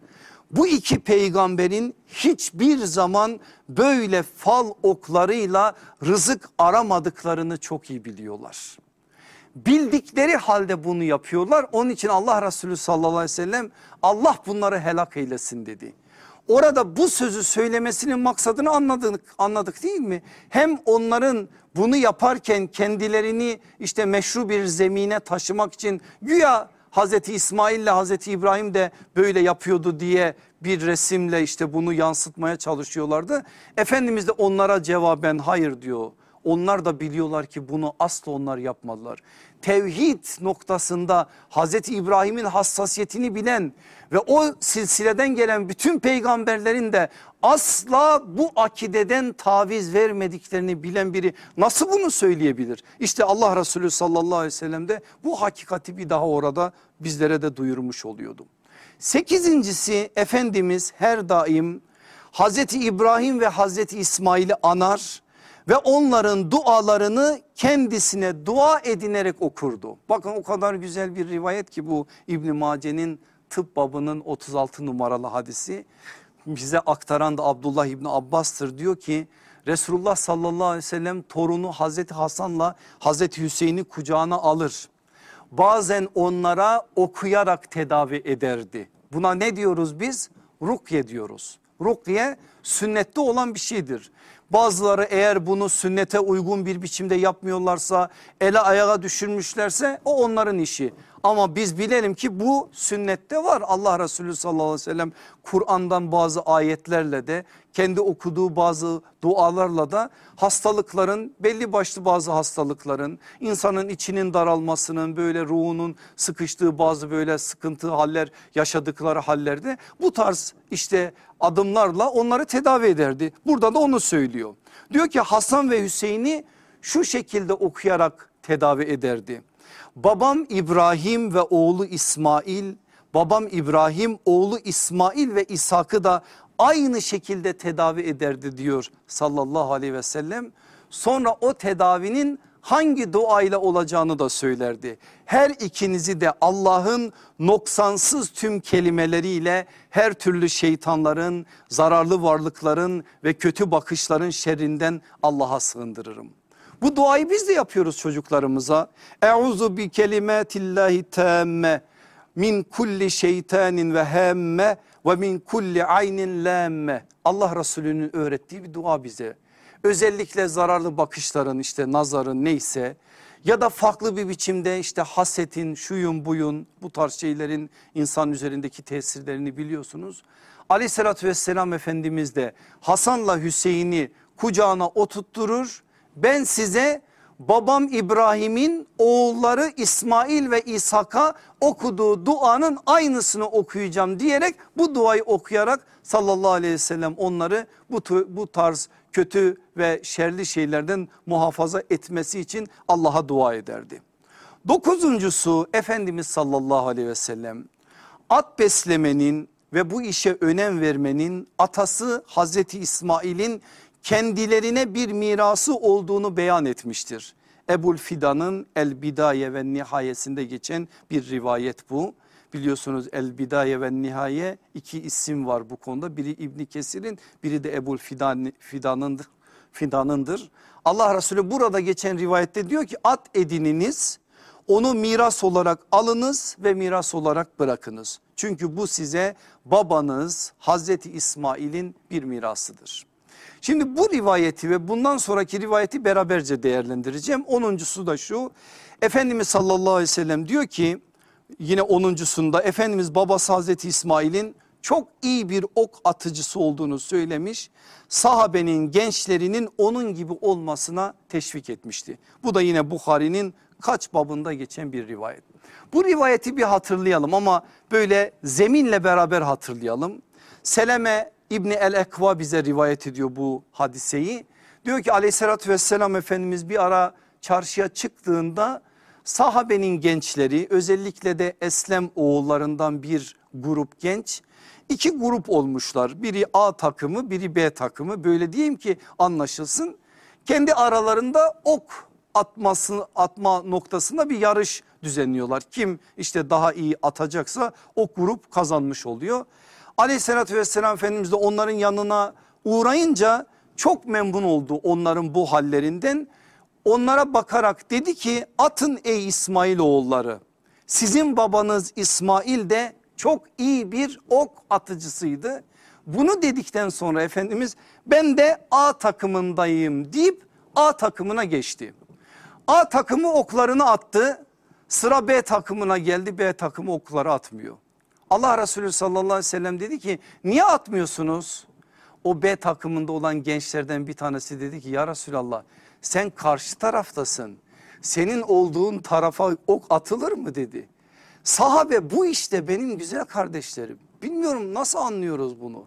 bu iki peygamberin hiçbir zaman böyle fal oklarıyla rızık aramadıklarını çok iyi biliyorlar. Bildikleri halde bunu yapıyorlar. Onun için Allah Resulü sallallahu aleyhi ve sellem Allah bunları helak eylesin dedi. Orada bu sözü söylemesinin maksadını anladık, anladık değil mi? Hem onların bunu yaparken kendilerini işte meşru bir zemine taşımak için güya Hazreti İsmail ile Hazreti İbrahim de böyle yapıyordu diye bir resimle işte bunu yansıtmaya çalışıyorlardı. Efendimiz de onlara cevaben hayır diyor. Onlar da biliyorlar ki bunu asla onlar yapmadılar. Tevhid noktasında Hazreti İbrahim'in hassasiyetini bilen ve o silsileden gelen bütün peygamberlerin de asla bu akideden taviz vermediklerini bilen biri nasıl bunu söyleyebilir? İşte Allah Resulü sallallahu aleyhi ve sellem de bu hakikati bir daha orada bizlere de duyurmuş oluyordu. Sekizincisi Efendimiz her daim Hazreti İbrahim ve Hazreti İsmail'i anar ve onların dualarını kendisine dua edinerek okurdu. Bakın o kadar güzel bir rivayet ki bu İbn Mace'nin tıp babının 36 numaralı hadisi. Bize aktaran da Abdullah İbni Abbas'tır diyor ki Resulullah sallallahu aleyhi ve sellem torunu Hazreti Hasan'la Hazreti Hüseyin'i kucağına alır. Bazen onlara okuyarak tedavi ederdi. Buna ne diyoruz biz? Rukye diyoruz. Rukye sünnette olan bir şeydir. Bazıları eğer bunu sünnete uygun bir biçimde yapmıyorlarsa ele ayağa düşürmüşlerse o onların işi. Ama biz bilelim ki bu sünnette var. Allah Resulü sallallahu aleyhi ve sellem Kur'an'dan bazı ayetlerle de kendi okuduğu bazı dualarla da hastalıkların belli başlı bazı hastalıkların insanın içinin daralmasının böyle ruhunun sıkıştığı bazı böyle sıkıntı haller yaşadıkları hallerde bu tarz işte adımlarla onları tedavi ederdi. Burada da onu söylüyor. Diyor ki Hasan ve Hüseyin'i şu şekilde okuyarak tedavi ederdi. Babam İbrahim ve oğlu İsmail, babam İbrahim oğlu İsmail ve İshak'ı da aynı şekilde tedavi ederdi diyor sallallahu aleyhi ve sellem. Sonra o tedavinin hangi duayla olacağını da söylerdi. Her ikinizi de Allah'ın noksansız tüm kelimeleriyle her türlü şeytanların, zararlı varlıkların ve kötü bakışların şerrinden Allah'a sığındırırım. Bu duayı biz de yapıyoruz çocuklarımıza. Euzu bi kelimatillahi tamme min kulli şeytanin ve hemme ve min kulli aynin lemme. Allah Resulü'nün öğrettiği bir dua bize. Özellikle zararlı bakışların işte nazarın neyse ya da farklı bir biçimde işte hasetin şuyun buyun bu tarz şeylerin insan üzerindeki tesirlerini biliyorsunuz. Aleyhissalatü vesselam Efendimiz de Hasan'la Hüseyin'i kucağına oturtturur ben size babam İbrahim'in oğulları İsmail ve İshak'a okuduğu duanın aynısını okuyacağım diyerek bu duayı okuyarak sallallahu aleyhi ve sellem onları bu, bu tarz kötü ve şerli şeylerden muhafaza etmesi için Allah'a dua ederdi. Dokuzuncusu Efendimiz sallallahu aleyhi ve sellem at beslemenin ve bu işe önem vermenin atası Hazreti İsmail'in kendilerine bir mirası olduğunu beyan etmiştir. Ebul Fidan'ın El Bidaye ve Nihayesinde geçen bir rivayet bu. Biliyorsunuz El Bidaye ve Nihaye iki isim var bu konuda. Biri İbni Kesir'in biri de Ebul Fidan, Fidan'ındır. Fidan'ındır. Allah Resulü burada geçen rivayette diyor ki at edininiz onu miras olarak alınız ve miras olarak bırakınız. Çünkü bu size babanız Hazreti İsmail'in bir mirasıdır. Şimdi bu rivayeti ve bundan sonraki rivayeti beraberce değerlendireceğim. Onuncusu da şu Efendimiz sallallahu aleyhi ve sellem diyor ki yine onuncusunda Efendimiz babası Hazreti İsmail'in çok iyi bir ok atıcısı olduğunu söylemiş. Sahabenin gençlerinin onun gibi olmasına teşvik etmişti. Bu da yine Bukhari'nin kaç babında geçen bir rivayet. Bu rivayeti bir hatırlayalım ama böyle zeminle beraber hatırlayalım. Seleme İbni el-Ekva bize rivayet ediyor bu hadiseyi. Diyor ki aleyhissalatü vesselam Efendimiz bir ara çarşıya çıktığında sahabenin gençleri özellikle de Eslem oğullarından bir grup genç iki grup olmuşlar. Biri A takımı biri B takımı böyle diyeyim ki anlaşılsın. Kendi aralarında ok atması, atma noktasında bir yarış düzenliyorlar. Kim işte daha iyi atacaksa o grup kazanmış oluyor. Aleyhissalatü vesselam Efendimiz de onların yanına uğrayınca çok memnun oldu onların bu hallerinden. Onlara bakarak dedi ki atın ey İsmail oğulları sizin babanız İsmail de çok iyi bir ok atıcısıydı. Bunu dedikten sonra Efendimiz ben de A takımındayım deyip A takımına geçti. A takımı oklarını attı. Sıra B takımına geldi. B takımı okları atmıyor. Allah Resulü sallallahu aleyhi ve sellem dedi ki niye atmıyorsunuz? O B takımında olan gençlerden bir tanesi dedi ki ya Resulallah sen karşı taraftasın. Senin olduğun tarafa ok atılır mı dedi. Sahabe bu işte benim güzel kardeşlerim. Bilmiyorum nasıl anlıyoruz bunu.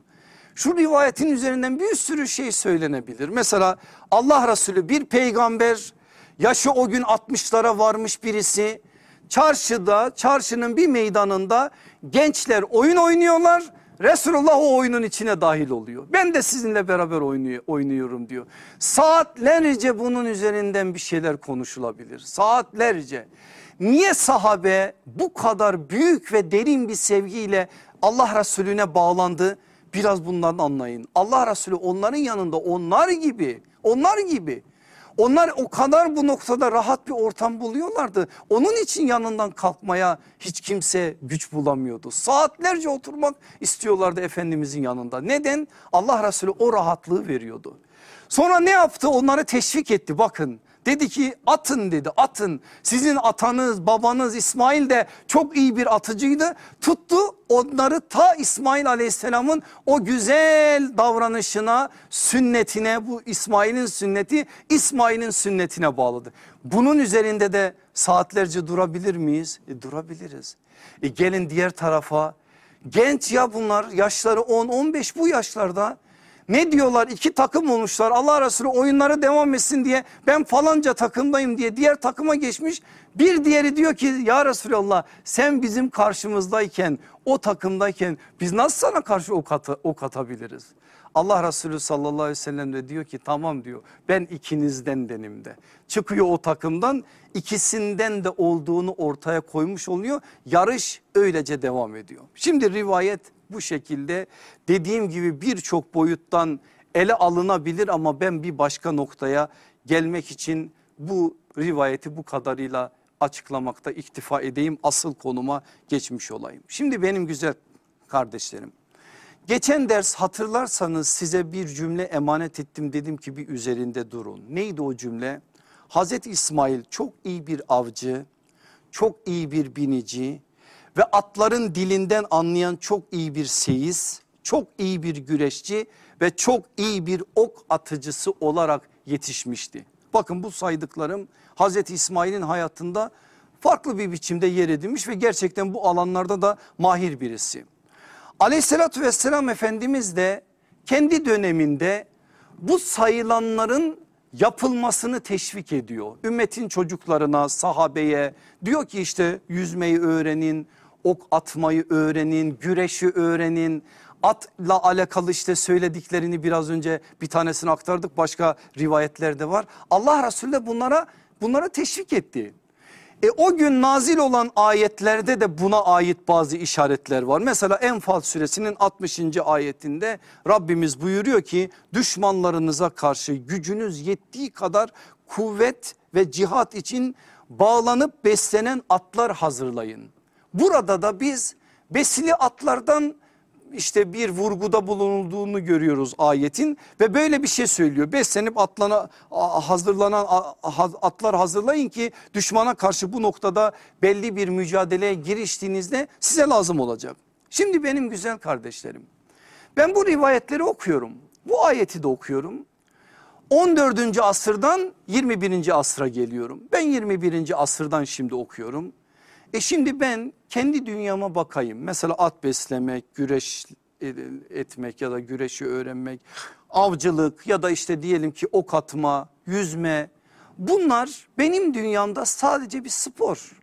Şu rivayetin üzerinden bir sürü şey söylenebilir. Mesela Allah Resulü bir peygamber yaşı o gün 60'lara varmış birisi. Çarşıda çarşının bir meydanında gençler oyun oynuyorlar. Resulullah o oyunun içine dahil oluyor. Ben de sizinle beraber oynuyor, oynuyorum diyor. Saatlerce bunun üzerinden bir şeyler konuşulabilir. Saatlerce. Niye sahabe bu kadar büyük ve derin bir sevgiyle Allah Resulüne bağlandı? Biraz bundan anlayın. Allah Resulü onların yanında onlar gibi, onlar gibi. Onlar o kadar bu noktada rahat bir ortam buluyorlardı. Onun için yanından kalkmaya hiç kimse güç bulamıyordu. Saatlerce oturmak istiyorlardı Efendimizin yanında. Neden? Allah Resulü o rahatlığı veriyordu. Sonra ne yaptı? Onları teşvik etti. Bakın Dedi ki atın dedi atın. Sizin atanız babanız İsmail de çok iyi bir atıcıydı. Tuttu onları ta İsmail aleyhisselamın o güzel davranışına sünnetine bu İsmail'in sünneti İsmail'in sünnetine bağladı. Bunun üzerinde de saatlerce durabilir miyiz? E, durabiliriz. E, gelin diğer tarafa genç ya bunlar yaşları 10-15 bu yaşlarda ne diyorlar iki takım olmuşlar Allah Resulü oyunlara devam etsin diye ben falanca takımdayım diye diğer takıma geçmiş. Bir diğeri diyor ki ya Resulallah sen bizim karşımızdayken o takımdayken biz nasıl sana karşı ok, at ok atabiliriz? Allah Resulü sallallahu aleyhi ve sellem de diyor ki tamam diyor ben ikinizden denim de. Çıkıyor o takımdan ikisinden de olduğunu ortaya koymuş oluyor. Yarış öylece devam ediyor. Şimdi rivayet bu şekilde dediğim gibi birçok boyuttan ele alınabilir ama ben bir başka noktaya gelmek için bu rivayeti bu kadarıyla açıklamakta iktifa edeyim asıl konuma geçmiş olayım. Şimdi benim güzel kardeşlerim geçen ders hatırlarsanız size bir cümle emanet ettim dedim ki bir üzerinde durun. Neydi o cümle? Hazreti İsmail çok iyi bir avcı, çok iyi bir binici, ve atların dilinden anlayan çok iyi bir seyis, çok iyi bir güreşçi ve çok iyi bir ok atıcısı olarak yetişmişti. Bakın bu saydıklarım Hazreti İsmail'in hayatında farklı bir biçimde yer edinmiş ve gerçekten bu alanlarda da mahir birisi. Aleyhissalatü vesselam Efendimiz de kendi döneminde bu sayılanların yapılmasını teşvik ediyor. Ümmetin çocuklarına, sahabeye diyor ki işte yüzmeyi öğrenin, ok atmayı öğrenin, güreşi öğrenin. Atla alakalı işte söylediklerini biraz önce bir tanesini aktardık. Başka rivayetlerde var. Allah Resulü de bunlara bunlara teşvik etti. E o gün nazil olan ayetlerde de buna ait bazı işaretler var. Mesela Enfal suresinin 60. ayetinde Rabbimiz buyuruyor ki düşmanlarınıza karşı gücünüz yettiği kadar kuvvet ve cihat için bağlanıp beslenen atlar hazırlayın. Burada da biz besili atlardan işte bir vurguda bulunulduğunu görüyoruz ayetin ve böyle bir şey söylüyor. Beslenip atlana, hazırlanan atlar hazırlayın ki düşmana karşı bu noktada belli bir mücadeleye giriştiğinizde size lazım olacak. Şimdi benim güzel kardeşlerim ben bu rivayetleri okuyorum. Bu ayeti de okuyorum. 14. asırdan 21. asra geliyorum. Ben 21. asırdan şimdi okuyorum. E şimdi ben kendi dünyama bakayım. Mesela at beslemek, güreş etmek ya da güreşi öğrenmek, avcılık ya da işte diyelim ki ok atma, yüzme. Bunlar benim dünyamda sadece bir spor.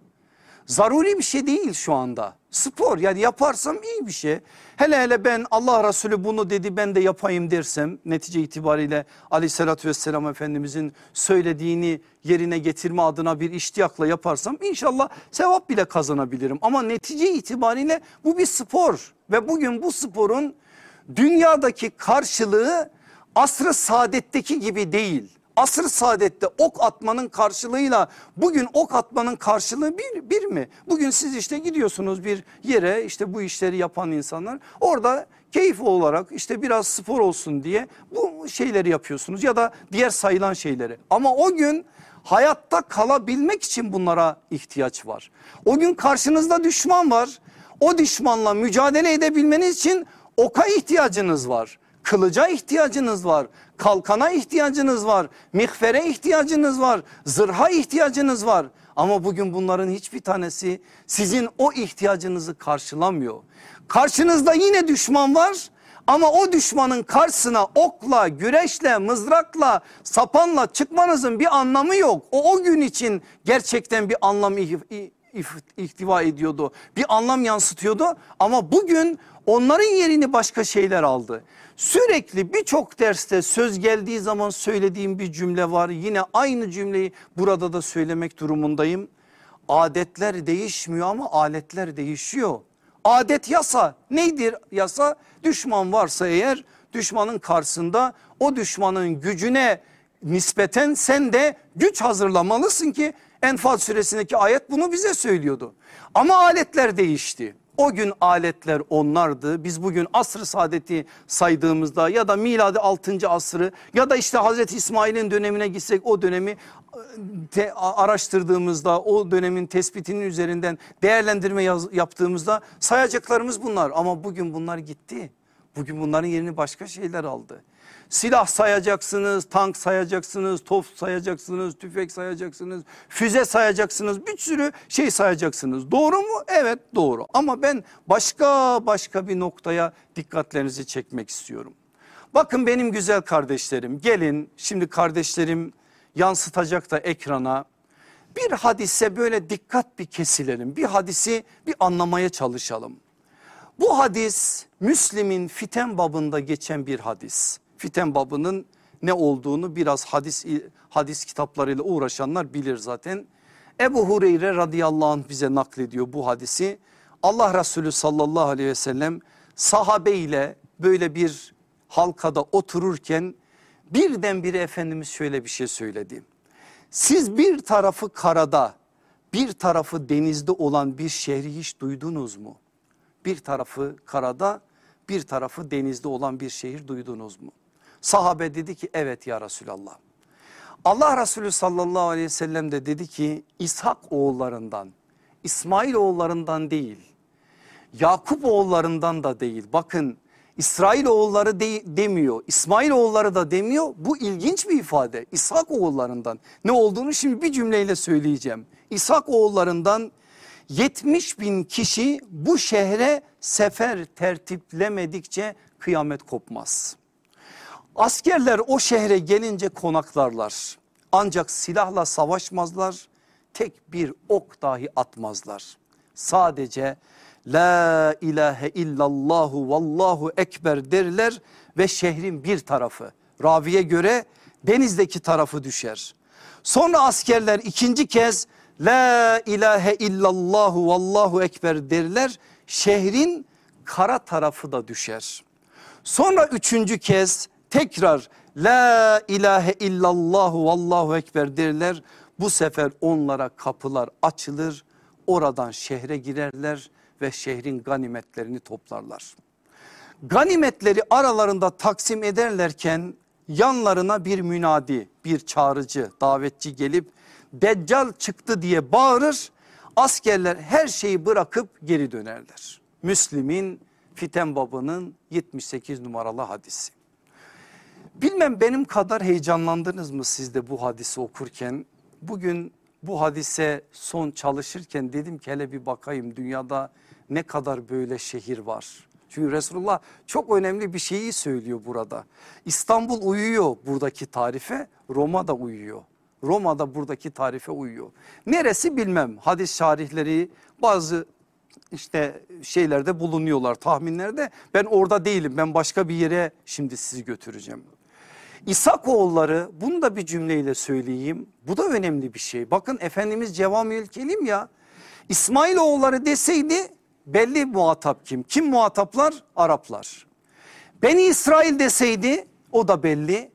Zaruri bir şey değil şu anda. Spor yani yaparsam iyi bir şey. Hele hele ben Allah Resulü bunu dedi ben de yapayım dersem netice itibariyle aleyhissalatü vesselam Efendimizin söylediğini yerine getirme adına bir iştiyakla yaparsam inşallah sevap bile kazanabilirim. Ama netice itibariyle bu bir spor ve bugün bu sporun dünyadaki karşılığı asrı saadetteki gibi değil. Asr saadette ok atmanın karşılığıyla bugün ok atmanın karşılığı bir, bir mi? Bugün siz işte gidiyorsunuz bir yere işte bu işleri yapan insanlar orada keyif olarak işte biraz spor olsun diye bu şeyleri yapıyorsunuz ya da diğer sayılan şeyleri. Ama o gün hayatta kalabilmek için bunlara ihtiyaç var. O gün karşınızda düşman var. O düşmanla mücadele edebilmeniz için oka ihtiyacınız var. Kılıca ihtiyacınız var. Kalkana ihtiyacınız var. Mihfere ihtiyacınız var. Zırha ihtiyacınız var. Ama bugün bunların hiçbir tanesi sizin o ihtiyacınızı karşılamıyor. Karşınızda yine düşman var ama o düşmanın karşısına okla, güreşle, mızrakla, sapanla çıkmanızın bir anlamı yok. O o gün için gerçekten bir anlam ihtiva ediyordu. Bir anlam yansıtıyordu ama bugün onların yerini başka şeyler aldı. Sürekli birçok derste söz geldiği zaman söylediğim bir cümle var. Yine aynı cümleyi burada da söylemek durumundayım. Adetler değişmiyor ama aletler değişiyor. Adet yasa neydir yasa? Düşman varsa eğer düşmanın karşısında o düşmanın gücüne nispeten sen de güç hazırlamalısın ki Enfal suresindeki ayet bunu bize söylüyordu. Ama aletler değişti. O gün aletler onlardı. Biz bugün asr saadeti saydığımızda ya da miladi 6. asrı ya da işte Hazreti İsmail'in dönemine gitsek o dönemi te, araştırdığımızda o dönemin tespitinin üzerinden değerlendirme yaz, yaptığımızda sayacaklarımız bunlar. Ama bugün bunlar gitti. Bugün bunların yerini başka şeyler aldı. Silah sayacaksınız, tank sayacaksınız, top sayacaksınız, tüfek sayacaksınız, füze sayacaksınız, bir sürü şey sayacaksınız. Doğru mu? Evet doğru. Ama ben başka başka bir noktaya dikkatlerinizi çekmek istiyorum. Bakın benim güzel kardeşlerim gelin şimdi kardeşlerim yansıtacak da ekrana bir hadise böyle dikkat bir kesilelim. Bir hadisi bir anlamaya çalışalım. Bu hadis Müslim'in fiten babında geçen bir hadis. Fiten babının ne olduğunu biraz hadis hadis kitaplarıyla uğraşanlar bilir zaten. Ebu Hureyre radıyallahu anh bize naklediyor bu hadisi. Allah Resulü sallallahu aleyhi ve sellem sahabe ile böyle bir halkada otururken birdenbire Efendimiz şöyle bir şey söyledi. Siz bir tarafı karada bir tarafı denizde olan bir şehri hiç duydunuz mu? Bir tarafı karada bir tarafı denizde olan bir şehir duydunuz mu? Sahabe dedi ki evet ya Resulallah. Allah Resulü sallallahu aleyhi ve sellem de dedi ki İshak oğullarından İsmail oğullarından değil Yakup oğullarından da değil. Bakın İsrail oğulları de, demiyor İsmail oğulları da demiyor. Bu ilginç bir ifade. İshak oğullarından. Ne olduğunu şimdi bir cümleyle söyleyeceğim. İshak oğullarından 70 bin kişi bu şehre sefer tertiplemedikçe kıyamet kopmaz. Askerler o şehre gelince konaklarlar. Ancak silahla savaşmazlar. Tek bir ok dahi atmazlar. Sadece la ilahe illallahu vallahu ekber derler ve şehrin bir tarafı raviye göre denizdeki tarafı düşer. Sonra askerler ikinci kez la ilahe illallahu vallahu ekber derler şehrin kara tarafı da düşer. Sonra üçüncü kez tekrar la ilahe illallahu vallahu ekber derler. Bu sefer onlara kapılar açılır oradan şehre girerler ve şehrin ganimetlerini toplarlar. Ganimetleri aralarında taksim ederlerken yanlarına bir münadi bir çağrıcı davetçi gelip Deccal çıktı diye bağırır askerler her şeyi bırakıp geri dönerler. Müslim'in Fiten babının 78 numaralı hadisi. Bilmem benim kadar heyecanlandınız mı siz de bu hadisi okurken? Bugün bu hadise son çalışırken dedim ki hele bir bakayım dünyada ne kadar böyle şehir var. Çünkü Resulullah çok önemli bir şeyi söylüyor burada. İstanbul uyuyor buradaki tarife Roma da uyuyor. Roma da buradaki tarife uyuyor. Neresi bilmem hadis şarihleri bazı işte şeylerde bulunuyorlar tahminlerde. Ben orada değilim ben başka bir yere şimdi sizi götüreceğim. İshak oğulları bunu da bir cümleyle söyleyeyim. Bu da önemli bir şey. Bakın Efendimiz Cevamül Kelim ya. İsmail oğulları deseydi belli muhatap kim? Kim muhataplar? Araplar. Beni İsrail deseydi o da belli.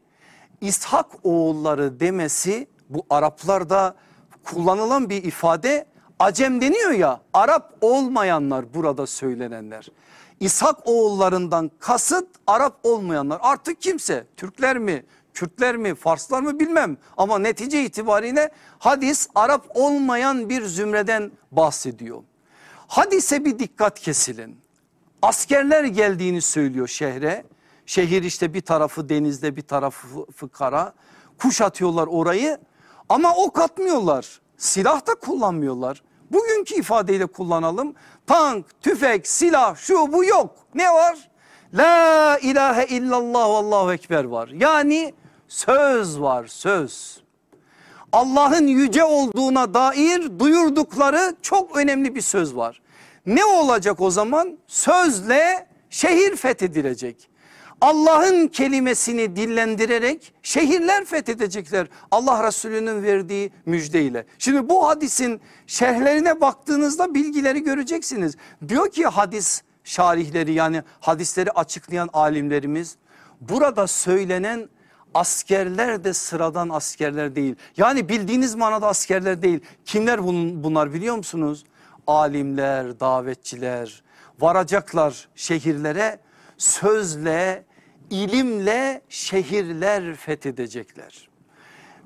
İshak oğulları demesi bu Araplarda kullanılan bir ifade Acem deniyor ya Arap olmayanlar burada söylenenler. İshak oğullarından kasıt Arap olmayanlar artık kimse Türkler mi Kürtler mi Farslar mı bilmem ama netice itibariyle hadis Arap olmayan bir zümreden bahsediyor. Hadise bir dikkat kesilin. Askerler geldiğini söylüyor şehre. Şehir işte bir tarafı denizde bir tarafı kara. Kuşatıyorlar orayı ama ok atmıyorlar. Silah da kullanmıyorlar. Bugünkü ifadeyle kullanalım. Tank, tüfek, silah şu bu yok. Ne var? La ilahe illallah Allahu ekber var. Yani söz var söz. Allah'ın yüce olduğuna dair duyurdukları çok önemli bir söz var. Ne olacak o zaman? Sözle şehir fethedilecek. Allah'ın kelimesini dillendirerek şehirler fethedecekler. Allah Resulü'nün verdiği müjdeyle. Şimdi bu hadisin şerhlerine baktığınızda bilgileri göreceksiniz. Diyor ki hadis şarihleri yani hadisleri açıklayan alimlerimiz burada söylenen askerler de sıradan askerler değil. Yani bildiğiniz manada askerler değil. Kimler bunlar biliyor musunuz? Alimler, davetçiler varacaklar şehirlere sözle, ilimle şehirler fethedecekler.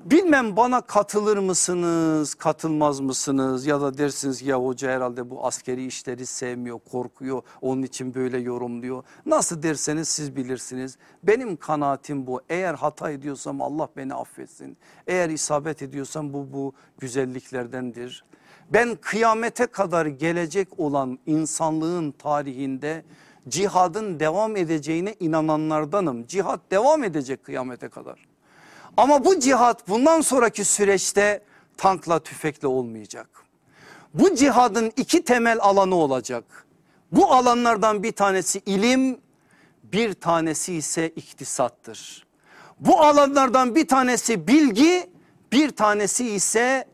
Bilmem bana katılır mısınız, katılmaz mısınız ya da dersiniz ya hoca herhalde bu askeri işleri sevmiyor, korkuyor. Onun için böyle yorumluyor. Nasıl derseniz siz bilirsiniz. Benim kanaatim bu. Eğer hata ediyorsam Allah beni affetsin. Eğer isabet ediyorsam bu bu güzelliklerdendir. Ben kıyamete kadar gelecek olan insanlığın tarihinde cihadın devam edeceğine inananlardanım. Cihad devam edecek kıyamete kadar. Ama bu cihat bundan sonraki süreçte tankla tüfekle olmayacak. Bu cihadın iki temel alanı olacak. Bu alanlardan bir tanesi ilim, bir tanesi ise iktisattır. Bu alanlardan bir tanesi bilgi, bir tanesi ise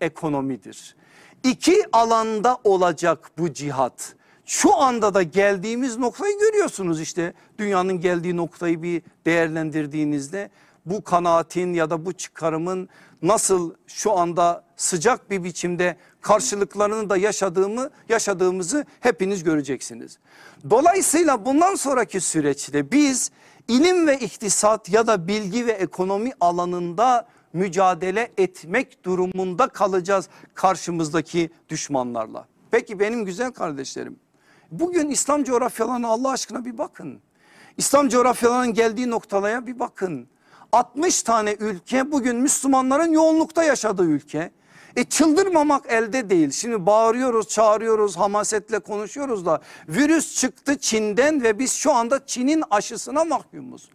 ekonomidir. İki alanda olacak bu cihat. Şu anda da geldiğimiz noktayı görüyorsunuz işte dünyanın geldiği noktayı bir değerlendirdiğinizde bu kanaatin ya da bu çıkarımın nasıl şu anda sıcak bir biçimde karşılıklarını da yaşadığımı yaşadığımızı hepiniz göreceksiniz. Dolayısıyla bundan sonraki süreçte biz ilim ve iktisat ya da bilgi ve ekonomi alanında mücadele etmek durumunda kalacağız karşımızdaki düşmanlarla. Peki benim güzel kardeşlerim bugün İslam coğrafyalarına Allah aşkına bir bakın. İslam coğrafyalarının geldiği noktalaya bir bakın. 60 tane ülke bugün Müslümanların yoğunlukta yaşadığı ülke. E çıldırmamak elde değil. Şimdi bağırıyoruz, çağırıyoruz, hamasetle konuşuyoruz da virüs çıktı Çin'den ve biz şu anda Çin'in aşısına mahkumuz.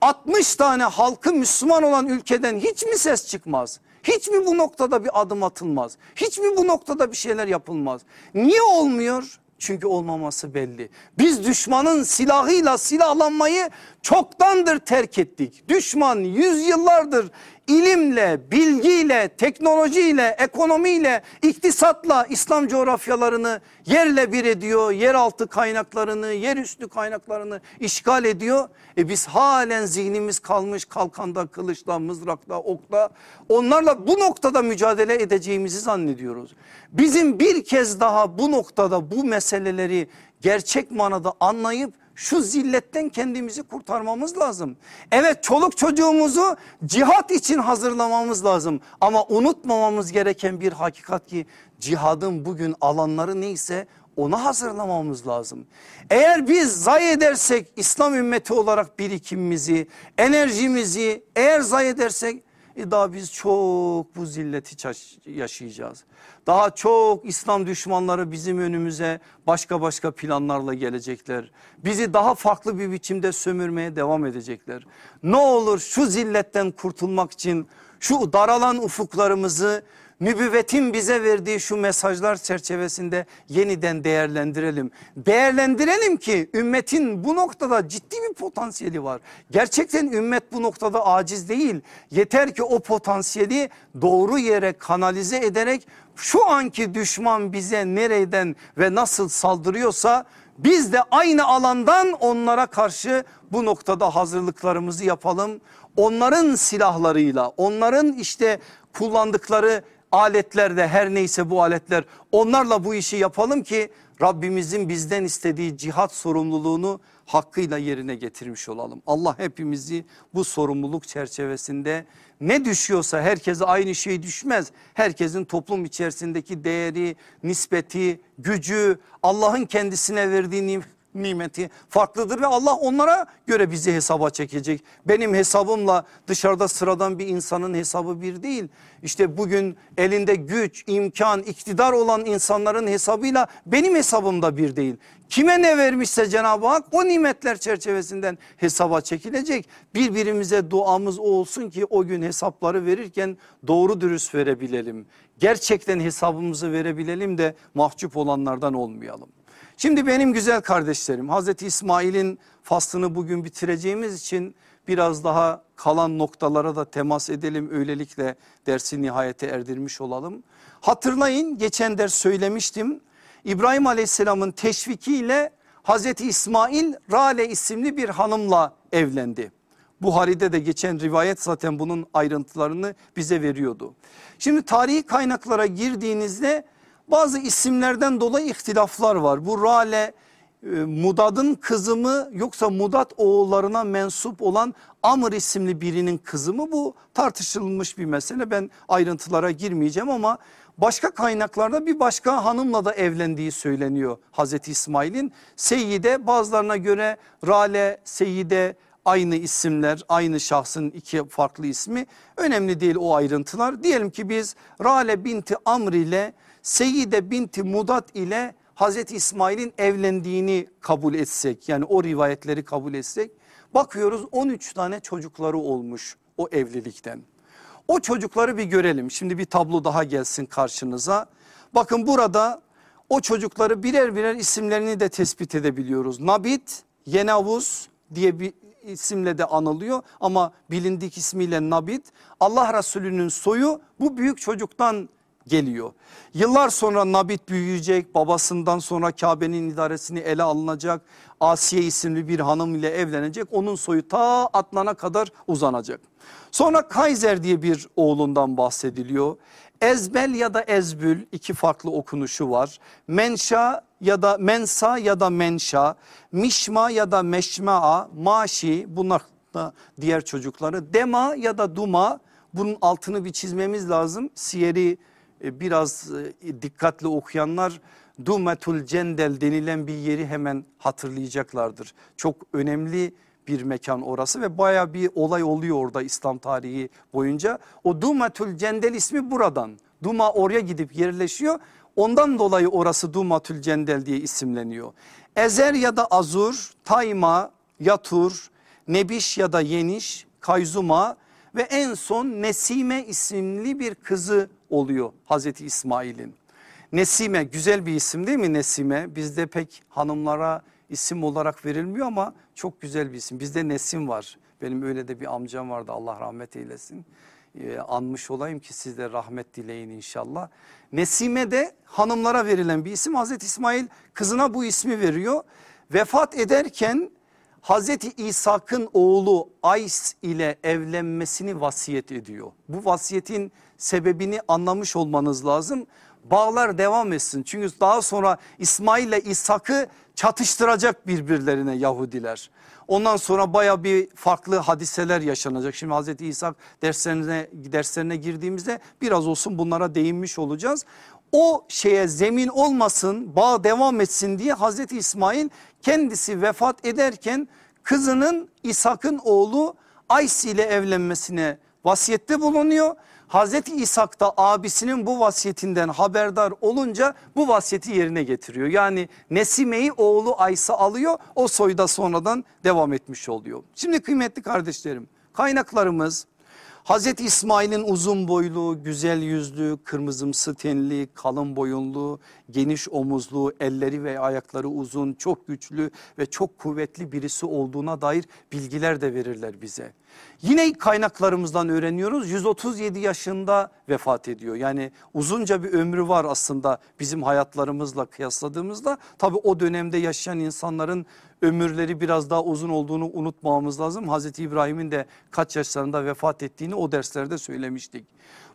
60 tane halkı Müslüman olan ülkeden hiç mi ses çıkmaz? Hiç mi bu noktada bir adım atılmaz? Hiç mi bu noktada bir şeyler yapılmaz? Niye olmuyor? Çünkü olmaması belli. Biz düşmanın silahıyla silahlanmayı çoktandır terk ettik. Düşman yüzyıllardır ilimle, bilgiyle, teknolojiyle, ekonomiyle, iktisatla İslam coğrafyalarını yerle bir ediyor. Yeraltı kaynaklarını, yerüstü kaynaklarını işgal ediyor. E biz halen zihnimiz kalmış kalkanda, kılıçla, mızrakla, okla. Onlarla bu noktada mücadele edeceğimizi zannediyoruz. Bizim bir kez daha bu noktada bu meseleleri gerçek manada anlayıp şu zilletten kendimizi kurtarmamız lazım. Evet çoluk çocuğumuzu cihat için hazırlamamız lazım. Ama unutmamamız gereken bir hakikat ki cihadın bugün alanları neyse ona hazırlamamız lazım. Eğer biz zayi edersek İslam ümmeti olarak birikimimizi, enerjimizi eğer zayi edersek e daha biz çok bu zilleti yaşayacağız. Daha çok İslam düşmanları bizim önümüze başka başka planlarla gelecekler. Bizi daha farklı bir biçimde sömürmeye devam edecekler. Ne olur şu zilletten kurtulmak için şu daralan ufuklarımızı nübüvvetin bize verdiği şu mesajlar çerçevesinde yeniden değerlendirelim. Değerlendirelim ki ümmetin bu noktada ciddi bir potansiyeli var. Gerçekten ümmet bu noktada aciz değil. Yeter ki o potansiyeli doğru yere kanalize ederek şu anki düşman bize nereden ve nasıl saldırıyorsa Biz de aynı alandan onlara karşı bu noktada hazırlıklarımızı yapalım. Onların silahlarıyla onların işte kullandıkları aletlerde her neyse bu aletler onlarla bu işi yapalım ki Rabbimizin bizden istediği cihat sorumluluğunu hakkıyla yerine getirmiş olalım. Allah hepimizi bu sorumluluk çerçevesinde ne düşüyorsa herkese aynı şey düşmez. Herkesin toplum içerisindeki değeri, nispeti, gücü, Allah'ın kendisine verdiği nimeti farklıdır ve Allah onlara göre bizi hesaba çekecek. Benim hesabımla dışarıda sıradan bir insanın hesabı bir değil. İşte bugün elinde güç, imkan, iktidar olan insanların hesabıyla benim hesabım da bir değil. Kime ne vermişse Cenab-ı Hak o nimetler çerçevesinden hesaba çekilecek. Birbirimize duamız o olsun ki o gün hesapları verirken doğru dürüst verebilelim. Gerçekten hesabımızı verebilelim de mahcup olanlardan olmayalım. Şimdi benim güzel kardeşlerim Hazreti İsmail'in faslını bugün bitireceğimiz için biraz daha kalan noktalara da temas edelim. Öylelikle dersi nihayete erdirmiş olalım. Hatırlayın geçen ders söylemiştim. İbrahim Aleyhisselam'ın teşvikiyle Hazreti İsmail Rale isimli bir hanımla evlendi. Buhari'de de geçen rivayet zaten bunun ayrıntılarını bize veriyordu. Şimdi tarihi kaynaklara girdiğinizde bazı isimlerden dolayı ihtilaflar var. Bu Rale e, Mudad'ın kızı mı yoksa Mudad oğullarına mensup olan Amr isimli birinin kızı mı bu tartışılmış bir mesele. Ben ayrıntılara girmeyeceğim ama başka kaynaklarda bir başka hanımla da evlendiği söyleniyor Hazreti İsmail'in. Seyyide bazılarına göre Rale, Seyyide aynı isimler aynı şahsın iki farklı ismi önemli değil o ayrıntılar. Diyelim ki biz Rale binti Amr ile Seyyide binti Mudat ile Hazreti İsmail'in evlendiğini kabul etsek yani o rivayetleri kabul etsek bakıyoruz 13 tane çocukları olmuş o evlilikten. O çocukları bir görelim şimdi bir tablo daha gelsin karşınıza. Bakın burada o çocukları birer birer isimlerini de tespit edebiliyoruz. Nabit, Yenavuz diye bir isimle de anılıyor ama bilindik ismiyle Nabit. Allah Resulü'nün soyu bu büyük çocuktan geliyor. Yıllar sonra Nabit büyüyecek babasından sonra Kabe'nin idaresini ele alınacak. Asiye isimli bir hanım ile evlenecek onun soyu ta Atlan'a kadar uzanacak. Sonra Kaiser diye bir oğlundan bahsediliyor. Ezbel ya da Ezbül iki farklı okunuşu var. Menşa ya da Mensa ya da Menşa, Mişma ya da Meşmaa, Maşi bunlar da diğer çocukları. Dema ya da Duma bunun altını bir çizmemiz lazım. Siyeri biraz e, dikkatli okuyanlar Dumetul Cendel denilen bir yeri hemen hatırlayacaklardır. Çok önemli bir mekan orası ve baya bir olay oluyor orada İslam tarihi boyunca. O Dumetul Cendel ismi buradan. Duma oraya gidip yerleşiyor. Ondan dolayı orası Dumatül Cendel diye isimleniyor. Ezer ya da Azur, Tayma, Yatur, Nebiş ya da Yeniş, Kayzuma ve en son Nesime isimli bir kızı oluyor Hazreti İsmail'in. Nesime güzel bir isim değil mi Nesime? Bizde pek hanımlara isim olarak verilmiyor ama çok güzel bir isim. Bizde Nesim var. Benim öyle de bir amcam vardı Allah rahmet eylesin. Ee, anmış olayım ki siz de rahmet dileyin inşallah. Nesime de hanımlara verilen bir isim. Hazreti İsmail kızına bu ismi veriyor. Vefat ederken Hazreti İshak'ın oğlu Ays ile evlenmesini vasiyet ediyor. Bu vasiyetin sebebini anlamış olmanız lazım. Bağlar devam etsin. Çünkü daha sonra İsmail ile İshak'ı çatıştıracak birbirlerine Yahudiler. Ondan sonra baya bir farklı hadiseler yaşanacak. Şimdi Hazreti İsa derslerine, derslerine girdiğimizde biraz olsun bunlara değinmiş olacağız. O şeye zemin olmasın bağ devam etsin diye Hazreti İsmail kendisi vefat ederken kızının İshak'ın oğlu Ays ile evlenmesine vasiyette bulunuyor. Hazreti İshak da abisinin bu vasiyetinden haberdar olunca bu vasiyeti yerine getiriyor. Yani Nesime'yi oğlu Ays'a alıyor o soyda sonradan devam etmiş oluyor. Şimdi kıymetli kardeşlerim kaynaklarımız Hazreti İsmail'in uzun boylu, güzel yüzlü, kırmızımsı tenli, kalın boyunlu, geniş omuzlu, elleri ve ayakları uzun, çok güçlü ve çok kuvvetli birisi olduğuna dair bilgiler de verirler bize. Yine kaynaklarımızdan öğreniyoruz 137 yaşında vefat ediyor. Yani uzunca bir ömrü var aslında bizim hayatlarımızla kıyasladığımızda. Tabi o dönemde yaşayan insanların ömürleri biraz daha uzun olduğunu unutmamamız lazım. Hazreti İbrahim'in de kaç yaşlarında vefat ettiğini o derslerde söylemiştik.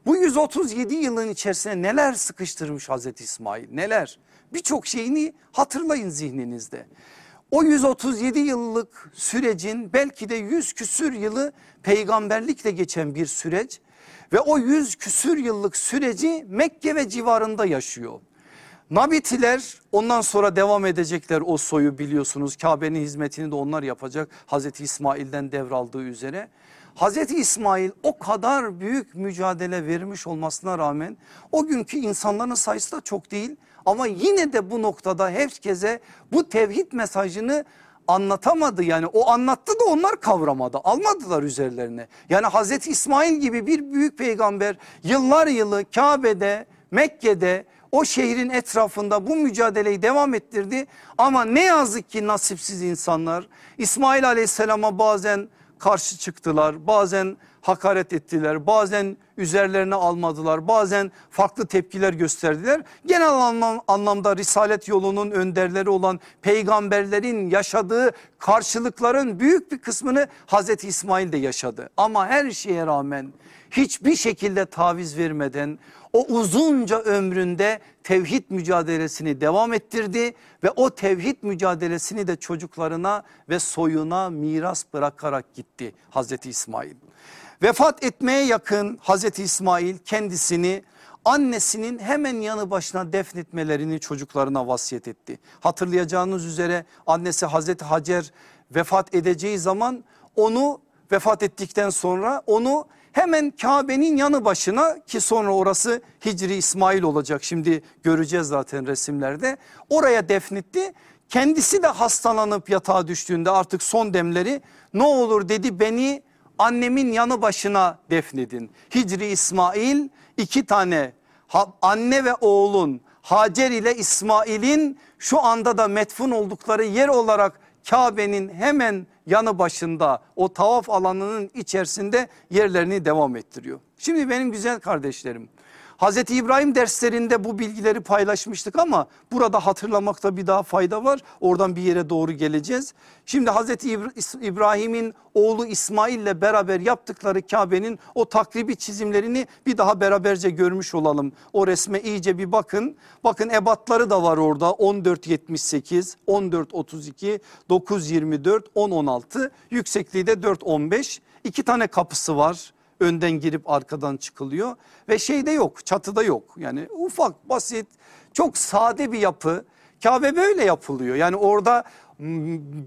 Bu 137 yılın içerisine neler sıkıştırmış Hazreti İsmail neler birçok şeyini hatırlayın zihninizde. O 137 yıllık sürecin belki de 100 küsür yılı peygamberlikle geçen bir süreç ve o 100 küsür yıllık süreci Mekke ve civarında yaşıyor. Nabitiler ondan sonra devam edecekler o soyu biliyorsunuz Kabe'nin hizmetini de onlar yapacak Hazreti İsmail'den devraldığı üzere. Hazreti İsmail o kadar büyük mücadele vermiş olmasına rağmen o günkü insanların sayısı da çok değil ama yine de bu noktada herkese bu tevhid mesajını anlatamadı. Yani o anlattı da onlar kavramadı. Almadılar üzerlerine. Yani Hazreti İsmail gibi bir büyük peygamber yıllar yılı Kabe'de Mekke'de o şehrin etrafında bu mücadeleyi devam ettirdi. Ama ne yazık ki nasipsiz insanlar İsmail aleyhisselama bazen karşı çıktılar bazen hakaret ettiler bazen üzerlerine almadılar bazen farklı tepkiler gösterdiler. Genel anlam, anlamda risalet yolunun önderleri olan peygamberlerin yaşadığı karşılıkların büyük bir kısmını Hazreti İsmail de yaşadı. Ama her şeye rağmen hiçbir şekilde taviz vermeden o uzunca ömründe tevhid mücadelesini devam ettirdi ve o tevhid mücadelesini de çocuklarına ve soyuna miras bırakarak gitti Hazreti İsmail. Vefat etmeye yakın Hazreti İsmail kendisini annesinin hemen yanı başına defnetmelerini çocuklarına vasiyet etti. Hatırlayacağınız üzere annesi Hazreti Hacer vefat edeceği zaman onu vefat ettikten sonra onu hemen Kabe'nin yanı başına ki sonra orası Hicri İsmail olacak şimdi göreceğiz zaten resimlerde oraya defnetti. Kendisi de hastalanıp yatağa düştüğünde artık son demleri ne olur dedi beni annemin yanı başına defnedin. Hicri İsmail iki tane anne ve oğlun Hacer ile İsmail'in şu anda da metfun oldukları yer olarak Kabe'nin hemen yanı başında o tavaf alanının içerisinde yerlerini devam ettiriyor. Şimdi benim güzel kardeşlerim Hazreti İbrahim derslerinde bu bilgileri paylaşmıştık ama burada hatırlamakta bir daha fayda var. Oradan bir yere doğru geleceğiz. Şimdi Hazreti İbrahim'in oğlu İsmail ile beraber yaptıkları Kabe'nin o takribi çizimlerini bir daha beraberce görmüş olalım. O resme iyice bir bakın. Bakın ebatları da var orada 14.78, 14.32, 9.24, 10.16 yüksekliği de 4.15. İki tane kapısı var önden girip arkadan çıkılıyor. Ve şeyde yok çatıda yok. Yani ufak basit çok sade bir yapı. Kabe böyle yapılıyor. Yani orada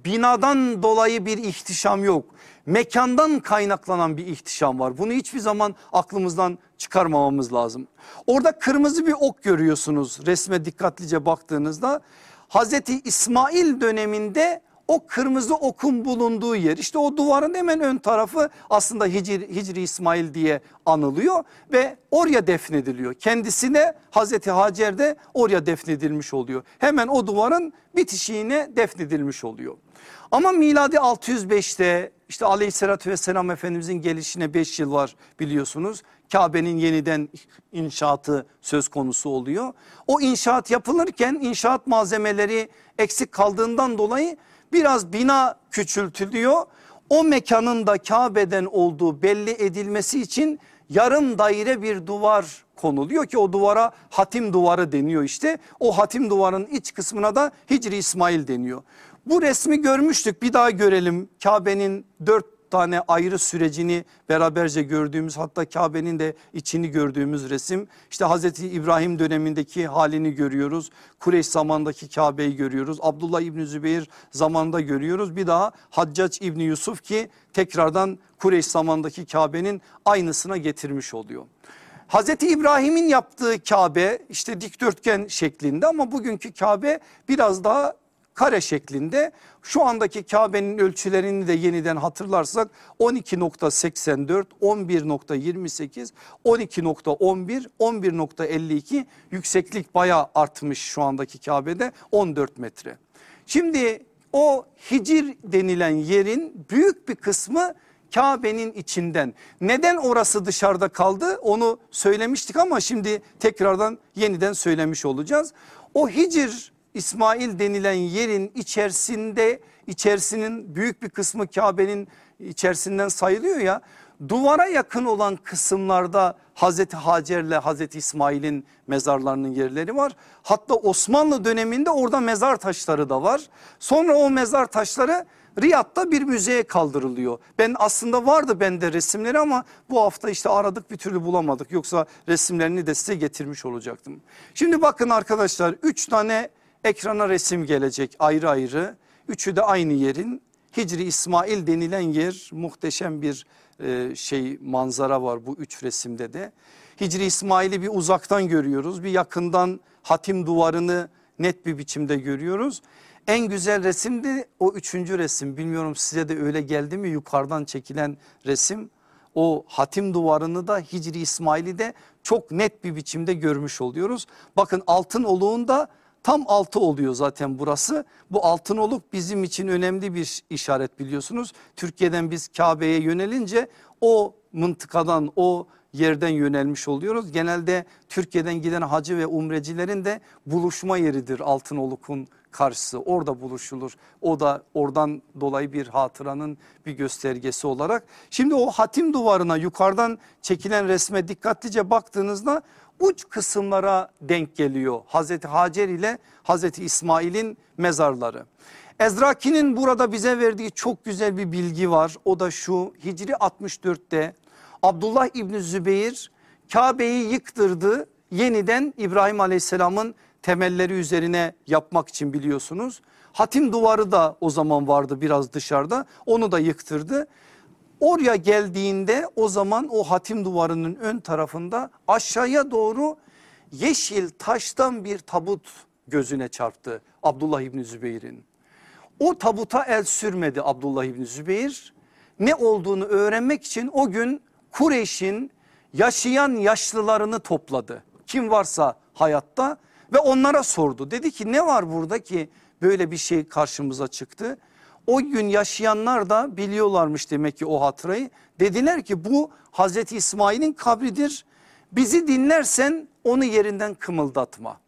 binadan dolayı bir ihtişam yok. Mekandan kaynaklanan bir ihtişam var. Bunu hiçbir zaman aklımızdan çıkarmamamız lazım. Orada kırmızı bir ok görüyorsunuz resme dikkatlice baktığınızda. Hazreti İsmail döneminde o kırmızı okun bulunduğu yer işte o duvarın hemen ön tarafı aslında Hicri, Hicri İsmail diye anılıyor ve oraya defnediliyor. Kendisine Hazreti Hacer de oraya defnedilmiş oluyor. Hemen o duvarın bitişiğine defnedilmiş oluyor. Ama miladi 605'te işte aleyhissalatü vesselam Efendimizin gelişine 5 yıl var biliyorsunuz. Kabe'nin yeniden inşaatı söz konusu oluyor. O inşaat yapılırken inşaat malzemeleri eksik kaldığından dolayı biraz bina küçültülüyor. O mekanın da Kabe'den olduğu belli edilmesi için yarım daire bir duvar konuluyor ki o duvara hatim duvarı deniyor işte. O hatim duvarın iç kısmına da Hicri İsmail deniyor. Bu resmi görmüştük bir daha görelim Kabe'nin dört tane ayrı sürecini beraberce gördüğümüz hatta Kabe'nin de içini gördüğümüz resim. İşte Hazreti İbrahim dönemindeki halini görüyoruz. Kureyş zamandaki Kabe'yi görüyoruz. Abdullah İbni Zübeyir zamanında görüyoruz. Bir daha Haccac İbni Yusuf ki tekrardan Kureyş zamandaki Kabe'nin aynısına getirmiş oluyor. Hazreti İbrahim'in yaptığı Kabe işte dikdörtgen şeklinde ama bugünkü Kabe biraz daha kare şeklinde. Şu andaki Kabe'nin ölçülerini de yeniden hatırlarsak 12.84, 11.28, 12.11, 11.52 yükseklik baya artmış şu andaki Kabe'de 14 metre. Şimdi o hicir denilen yerin büyük bir kısmı Kabe'nin içinden. Neden orası dışarıda kaldı onu söylemiştik ama şimdi tekrardan yeniden söylemiş olacağız. O Hicr İsmail denilen yerin içerisinde içerisinin büyük bir kısmı Kabe'nin içerisinden sayılıyor ya. Duvara yakın olan kısımlarda Hazreti Hacer'le Hazreti İsmail'in mezarlarının yerleri var. Hatta Osmanlı döneminde orada mezar taşları da var. Sonra o mezar taşları Riyad'da bir müzeye kaldırılıyor. Ben aslında vardı bende resimleri ama bu hafta işte aradık bir türlü bulamadık. Yoksa resimlerini de size getirmiş olacaktım. Şimdi bakın arkadaşlar 3 tane ekrana resim gelecek ayrı ayrı. Üçü de aynı yerin. Hicri İsmail denilen yer muhteşem bir e, şey manzara var bu üç resimde de. Hicri İsmail'i bir uzaktan görüyoruz bir yakından hatim duvarını net bir biçimde görüyoruz. En güzel resim de o üçüncü resim bilmiyorum size de öyle geldi mi yukarıdan çekilen resim. O hatim duvarını da Hicri İsmail'i de çok net bir biçimde görmüş oluyoruz. Bakın altın oluğunda tam altı oluyor zaten burası. Bu altın oluk bizim için önemli bir işaret biliyorsunuz. Türkiye'den biz Kabe'ye yönelince o mıntıkadan o yerden yönelmiş oluyoruz. Genelde Türkiye'den giden hacı ve umrecilerin de buluşma yeridir Altınoluk'un karşısı orada buluşulur. O da oradan dolayı bir hatıranın bir göstergesi olarak. Şimdi o hatim duvarına yukarıdan çekilen resme dikkatlice baktığınızda uç kısımlara denk geliyor. Hazreti Hacer ile Hazreti İsmail'in mezarları. Ezraki'nin burada bize verdiği çok güzel bir bilgi var. O da şu Hicri 64'te Abdullah İbni Zübeyir Kabe'yi yıktırdı. Yeniden İbrahim Aleyhisselam'ın temelleri üzerine yapmak için biliyorsunuz. Hatim duvarı da o zaman vardı biraz dışarıda onu da yıktırdı. Oraya geldiğinde o zaman o hatim duvarının ön tarafında aşağıya doğru yeşil taştan bir tabut gözüne çarptı Abdullah İbni Zübeyir'in. O tabuta el sürmedi Abdullah İbni Zübeyir. Ne olduğunu öğrenmek için o gün Kureyş'in yaşayan yaşlılarını topladı. Kim varsa hayatta ve onlara sordu. Dedi ki ne var burada ki böyle bir şey karşımıza çıktı. O gün yaşayanlar da biliyorlarmış demek ki o hatırayı. Dediler ki bu Hazreti İsmail'in kabridir. Bizi dinlersen onu yerinden kımıldatma.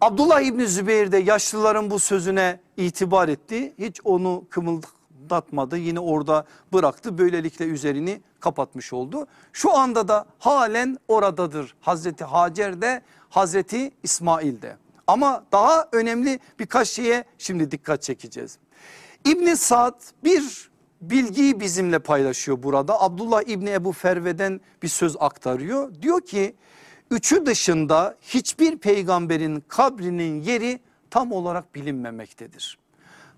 Abdullah İbni Zübeyir de yaşlıların bu sözüne itibar etti. Hiç onu kımıldatmadı yine orada bıraktı. Böylelikle üzerini kapatmış oldu. Şu anda da halen oradadır Hazreti Hacer de Hazreti İsmail de. Ama daha önemli birkaç şeye şimdi dikkat çekeceğiz. İbni Sad bir bilgiyi bizimle paylaşıyor burada. Abdullah İbni Ebu Ferve'den bir söz aktarıyor. Diyor ki üçü dışında hiçbir peygamberin kabrinin yeri tam olarak bilinmemektedir.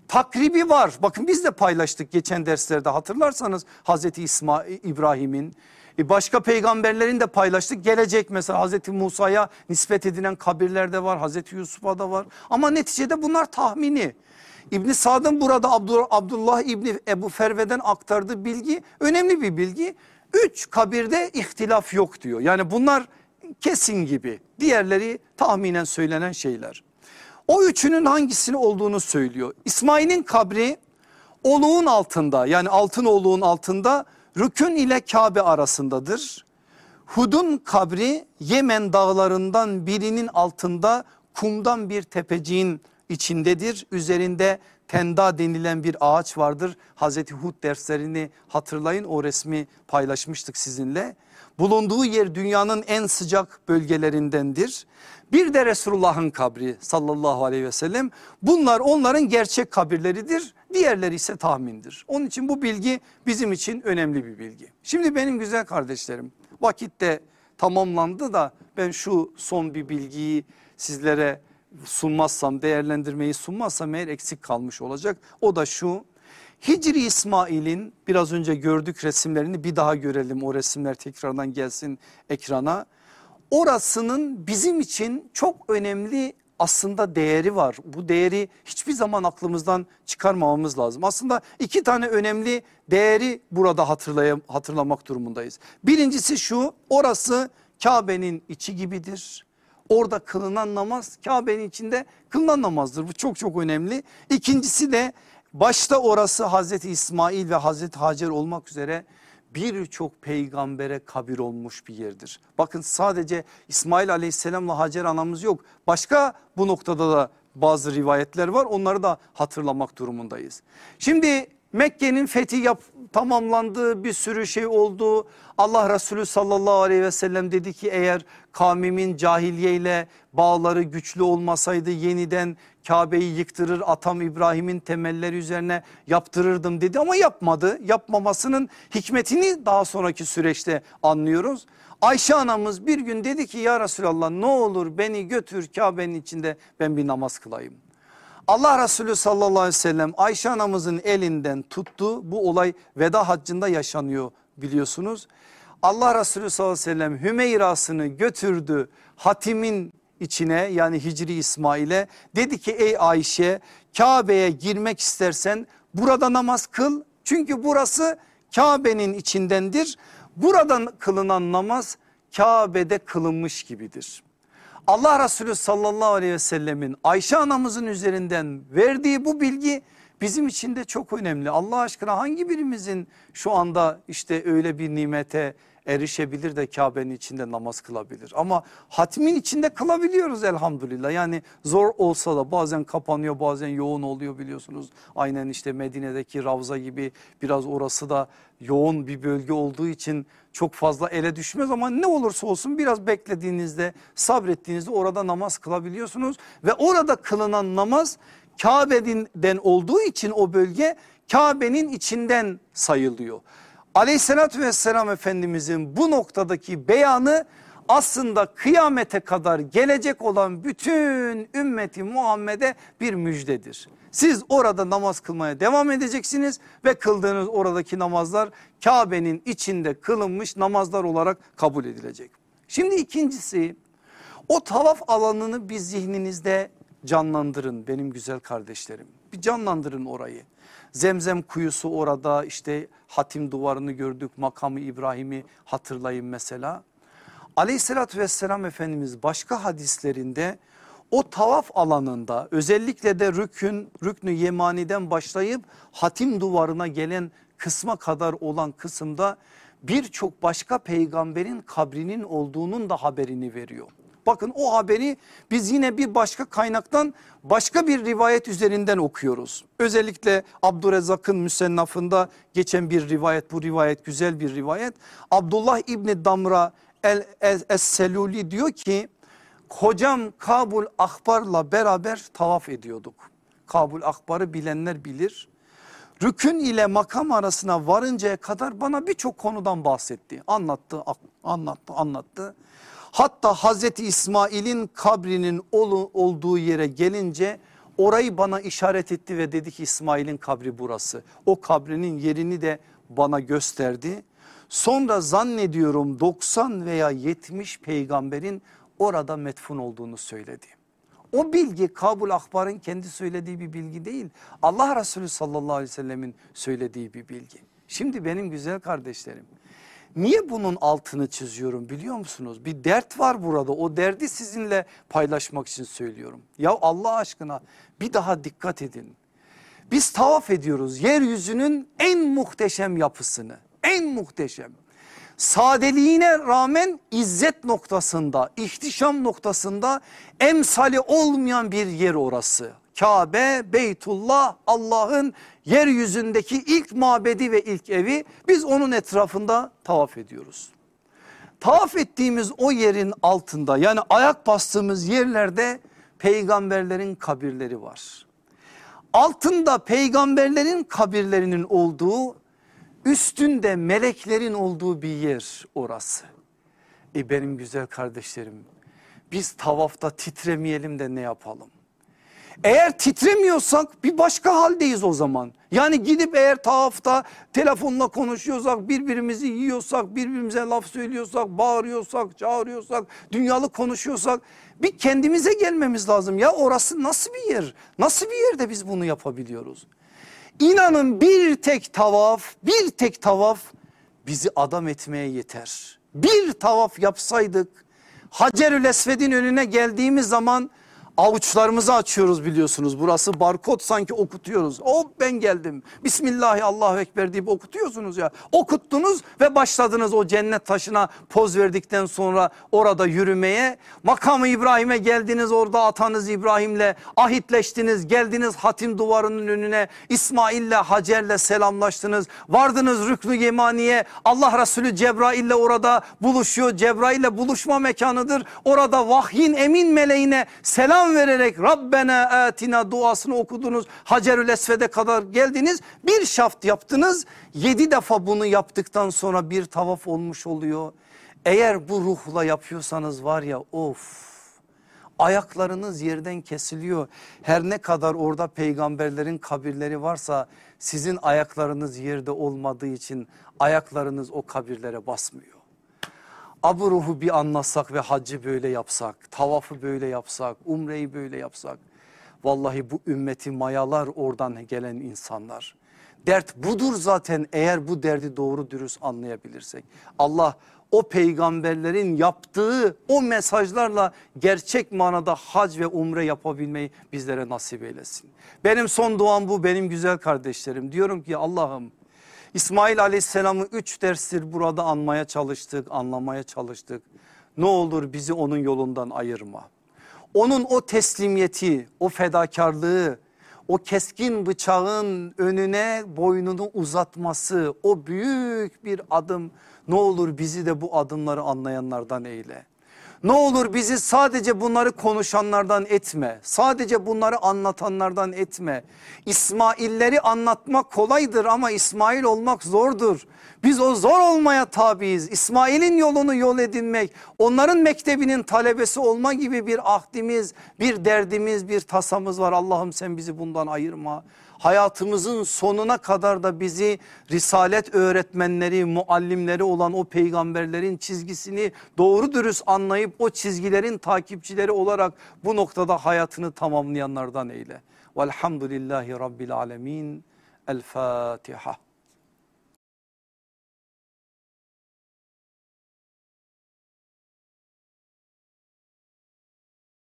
Takribi var bakın biz de paylaştık geçen derslerde hatırlarsanız Hazreti İsmail İbrahim'in e, başka peygamberlerin de paylaştık gelecek mesela Hazreti Musa'ya nispet edilen kabirler de var Hazreti Yusuf'a da var ama neticede bunlar tahmini. İbni Sad'ın burada Abdullah İbni Ebu Ferve'den aktardığı bilgi önemli bir bilgi. Üç kabirde ihtilaf yok diyor. Yani bunlar kesin gibi diğerleri tahminen söylenen şeyler. O üçünün hangisini olduğunu söylüyor. İsmail'in kabri oluğun altında yani altın oluğun altında rükün ile Kabe arasındadır. Hud'un kabri Yemen dağlarından birinin altında kumdan bir tepeciğin içindedir. Üzerinde tenda denilen bir ağaç vardır. Hazreti Hud derslerini hatırlayın o resmi paylaşmıştık sizinle. Bulunduğu yer dünyanın en sıcak bölgelerindendir. Bir de Resulullah'ın kabri sallallahu aleyhi ve sellem bunlar onların gerçek kabirleridir. Diğerleri ise tahmindir. Onun için bu bilgi bizim için önemli bir bilgi. Şimdi benim güzel kardeşlerim vakit de tamamlandı da ben şu son bir bilgiyi sizlere sunmazsam değerlendirmeyi sunmazsam eğer eksik kalmış olacak. O da şu Hicri İsmail'in biraz önce gördük resimlerini bir daha görelim o resimler tekrardan gelsin ekrana. Orasının bizim için çok önemli aslında değeri var. Bu değeri hiçbir zaman aklımızdan çıkarmamamız lazım. Aslında iki tane önemli değeri burada hatırlamak durumundayız. Birincisi şu orası Kabe'nin içi gibidir. Orada kılınan namaz Kabe'nin içinde kılınan namazdır. Bu çok çok önemli. İkincisi de başta orası Hazreti İsmail ve Hazreti Hacer olmak üzere birçok peygambere kabir olmuş bir yerdir. Bakın sadece İsmail aleyhisselamla Hacer anamız yok. Başka bu noktada da bazı rivayetler var onları da hatırlamak durumundayız. Şimdi Mekke'nin fethi yap, tamamlandı bir sürü şey oldu. Allah Resulü sallallahu aleyhi ve sellem dedi ki eğer kavmimin cahiliye bağları güçlü olmasaydı yeniden Kabe'yi yıktırır atam İbrahim'in temelleri üzerine yaptırırdım dedi ama yapmadı. Yapmamasının hikmetini daha sonraki süreçte anlıyoruz. Ayşe anamız bir gün dedi ki ya Resulallah ne olur beni götür Kabe'nin içinde ben bir namaz kılayım. Allah Resulü sallallahu aleyhi ve sellem Ayşe anamızın elinden tuttu. Bu olay veda haccında yaşanıyor biliyorsunuz. Allah Resulü sallallahu aleyhi ve sellem Hümeyra'sını götürdü hatimin içine yani Hicri İsmail'e dedi ki ey Ayşe Kabe'ye girmek istersen burada namaz kıl. Çünkü burası Kabe'nin içindendir. Buradan kılınan namaz Kabe'de kılınmış gibidir. Allah Resulü sallallahu aleyhi ve sellemin Ayşe anamızın üzerinden verdiği bu bilgi bizim için de çok önemli. Allah aşkına hangi birimizin şu anda işte öyle bir nimete erişebilir de Kabe'nin içinde namaz kılabilir. Ama hatmin içinde kılabiliyoruz elhamdülillah. Yani zor olsa da bazen kapanıyor bazen yoğun oluyor biliyorsunuz. Aynen işte Medine'deki Ravza gibi biraz orası da yoğun bir bölge olduğu için çok fazla ele düşmez ama ne olursa olsun biraz beklediğinizde sabrettiğinizde orada namaz kılabiliyorsunuz. Ve orada kılınan namaz Kabe'den olduğu için o bölge Kabe'nin içinden sayılıyor. Aleyhissalatü vesselam Efendimizin bu noktadaki beyanı aslında kıyamete kadar gelecek olan bütün ümmeti Muhammed'e bir müjdedir. Siz orada namaz kılmaya devam edeceksiniz ve kıldığınız oradaki namazlar Kabe'nin içinde kılınmış namazlar olarak kabul edilecek. Şimdi ikincisi o tavaf alanını bir zihninizde canlandırın benim güzel kardeşlerim. Bir canlandırın orayı. Zemzem kuyusu orada işte hatim duvarını gördük makamı İbrahim'i hatırlayın mesela. Aleyhissalatü vesselam Efendimiz başka hadislerinde o tavaf alanında özellikle de rükün rüknü yemaniden başlayıp hatim duvarına gelen kısma kadar olan kısımda birçok başka peygamberin kabrinin olduğunun da haberini veriyor. Bakın o haberi biz yine bir başka kaynaktan başka bir rivayet üzerinden okuyoruz. Özellikle Abdurrezzak'ın müsennafında geçen bir rivayet bu rivayet güzel bir rivayet. Abdullah İbni Damra Es-Seluli diyor ki kocam Kabul Akbar'la beraber tavaf ediyorduk. Kabul Akbar'ı bilenler bilir. Rükün ile makam arasına varıncaya kadar bana birçok konudan bahsetti. Anlattı, anlattı, anlattı. Hatta Hazreti İsmail'in kabrinin olduğu yere gelince orayı bana işaret etti ve dedi ki İsmail'in kabri burası. O kabrinin yerini de bana gösterdi. Sonra zannediyorum 90 veya 70 peygamberin orada metfun olduğunu söyledi. O bilgi Kabul Akbar'ın kendi söylediği bir bilgi değil. Allah Resulü sallallahu aleyhi ve sellemin söylediği bir bilgi. Şimdi benim güzel kardeşlerim Niye bunun altını çiziyorum biliyor musunuz? Bir dert var burada o derdi sizinle paylaşmak için söylüyorum. Ya Allah aşkına bir daha dikkat edin. Biz tavaf ediyoruz yeryüzünün en muhteşem yapısını en muhteşem. Sadeliğine rağmen izzet noktasında ihtişam noktasında emsali olmayan bir yer orası. Kabe, Beytullah, Allah'ın yeryüzündeki ilk mabedi ve ilk evi biz onun etrafında tavaf ediyoruz. Tavaf ettiğimiz o yerin altında yani ayak bastığımız yerlerde peygamberlerin kabirleri var. Altında peygamberlerin kabirlerinin olduğu üstünde meleklerin olduğu bir yer orası. E benim güzel kardeşlerim biz tavafta titremeyelim de ne yapalım? Eğer titremiyorsak bir başka haldeyiz o zaman. Yani gidip eğer tavafta telefonla konuşuyorsak, birbirimizi yiyorsak, birbirimize laf söylüyorsak, bağırıyorsak, çağırıyorsak, dünyalı konuşuyorsak bir kendimize gelmemiz lazım. Ya orası nasıl bir yer? Nasıl bir yerde biz bunu yapabiliyoruz? İnanın bir tek tavaf, bir tek tavaf bizi adam etmeye yeter. Bir tavaf yapsaydık Hacerül Esved'in önüne geldiğimiz zaman avuçlarımızı açıyoruz biliyorsunuz. Burası barkod sanki okutuyoruz. Hop ben geldim. Bismillahi Allahu Ekber deyip okutuyorsunuz ya. Okuttunuz ve başladınız o cennet taşına poz verdikten sonra orada yürümeye. Makamı İbrahim'e geldiniz orada atanız İbrahim'le ahitleştiniz. Geldiniz hatim duvarının önüne İsmail'le Hacer'le selamlaştınız. Vardınız Rüklü Yemani'ye Allah Resulü Cebrail'le orada buluşuyor. Cebrail'le buluşma mekanıdır. Orada vahyin emin meleğine selam vererek Rabbena atina duasını okudunuz. Hacerül Esved'e kadar geldiniz. Bir şaft yaptınız. Yedi defa bunu yaptıktan sonra bir tavaf olmuş oluyor. Eğer bu ruhla yapıyorsanız var ya of ayaklarınız yerden kesiliyor. Her ne kadar orada peygamberlerin kabirleri varsa sizin ayaklarınız yerde olmadığı için ayaklarınız o kabirlere basmıyor. Abu ruhu bir anlatsak ve haccı böyle yapsak, tavafı böyle yapsak, umreyi böyle yapsak. Vallahi bu ümmeti mayalar oradan gelen insanlar. Dert budur zaten eğer bu derdi doğru dürüst anlayabilirsek. Allah o peygamberlerin yaptığı o mesajlarla gerçek manada hac ve umre yapabilmeyi bizlere nasip eylesin. Benim son duam bu benim güzel kardeşlerim. Diyorum ki Allah'ım İsmail aleyhisselamı üç derstir burada anmaya çalıştık, anlamaya çalıştık. Ne olur bizi onun yolundan ayırma. Onun o teslimiyeti, o fedakarlığı, o keskin bıçağın önüne boynunu uzatması, o büyük bir adım ne olur bizi de bu adımları anlayanlardan eyle. Ne olur bizi sadece bunları konuşanlardan etme. Sadece bunları anlatanlardan etme. İsmailleri anlatmak kolaydır ama İsmail olmak zordur. Biz o zor olmaya tabiiz. İsmail'in yolunu yol edinmek, onların mektebinin talebesi olma gibi bir ahdimiz, bir derdimiz, bir tasamız var. Allah'ım sen bizi bundan ayırma hayatımızın sonuna kadar da bizi risalet öğretmenleri, muallimleri olan o peygamberlerin çizgisini doğru dürüst anlayıp o çizgilerin takipçileri olarak bu noktada hayatını tamamlayanlardan eyle. Velhamdülillahi Rabbil Alemin. El Fatiha.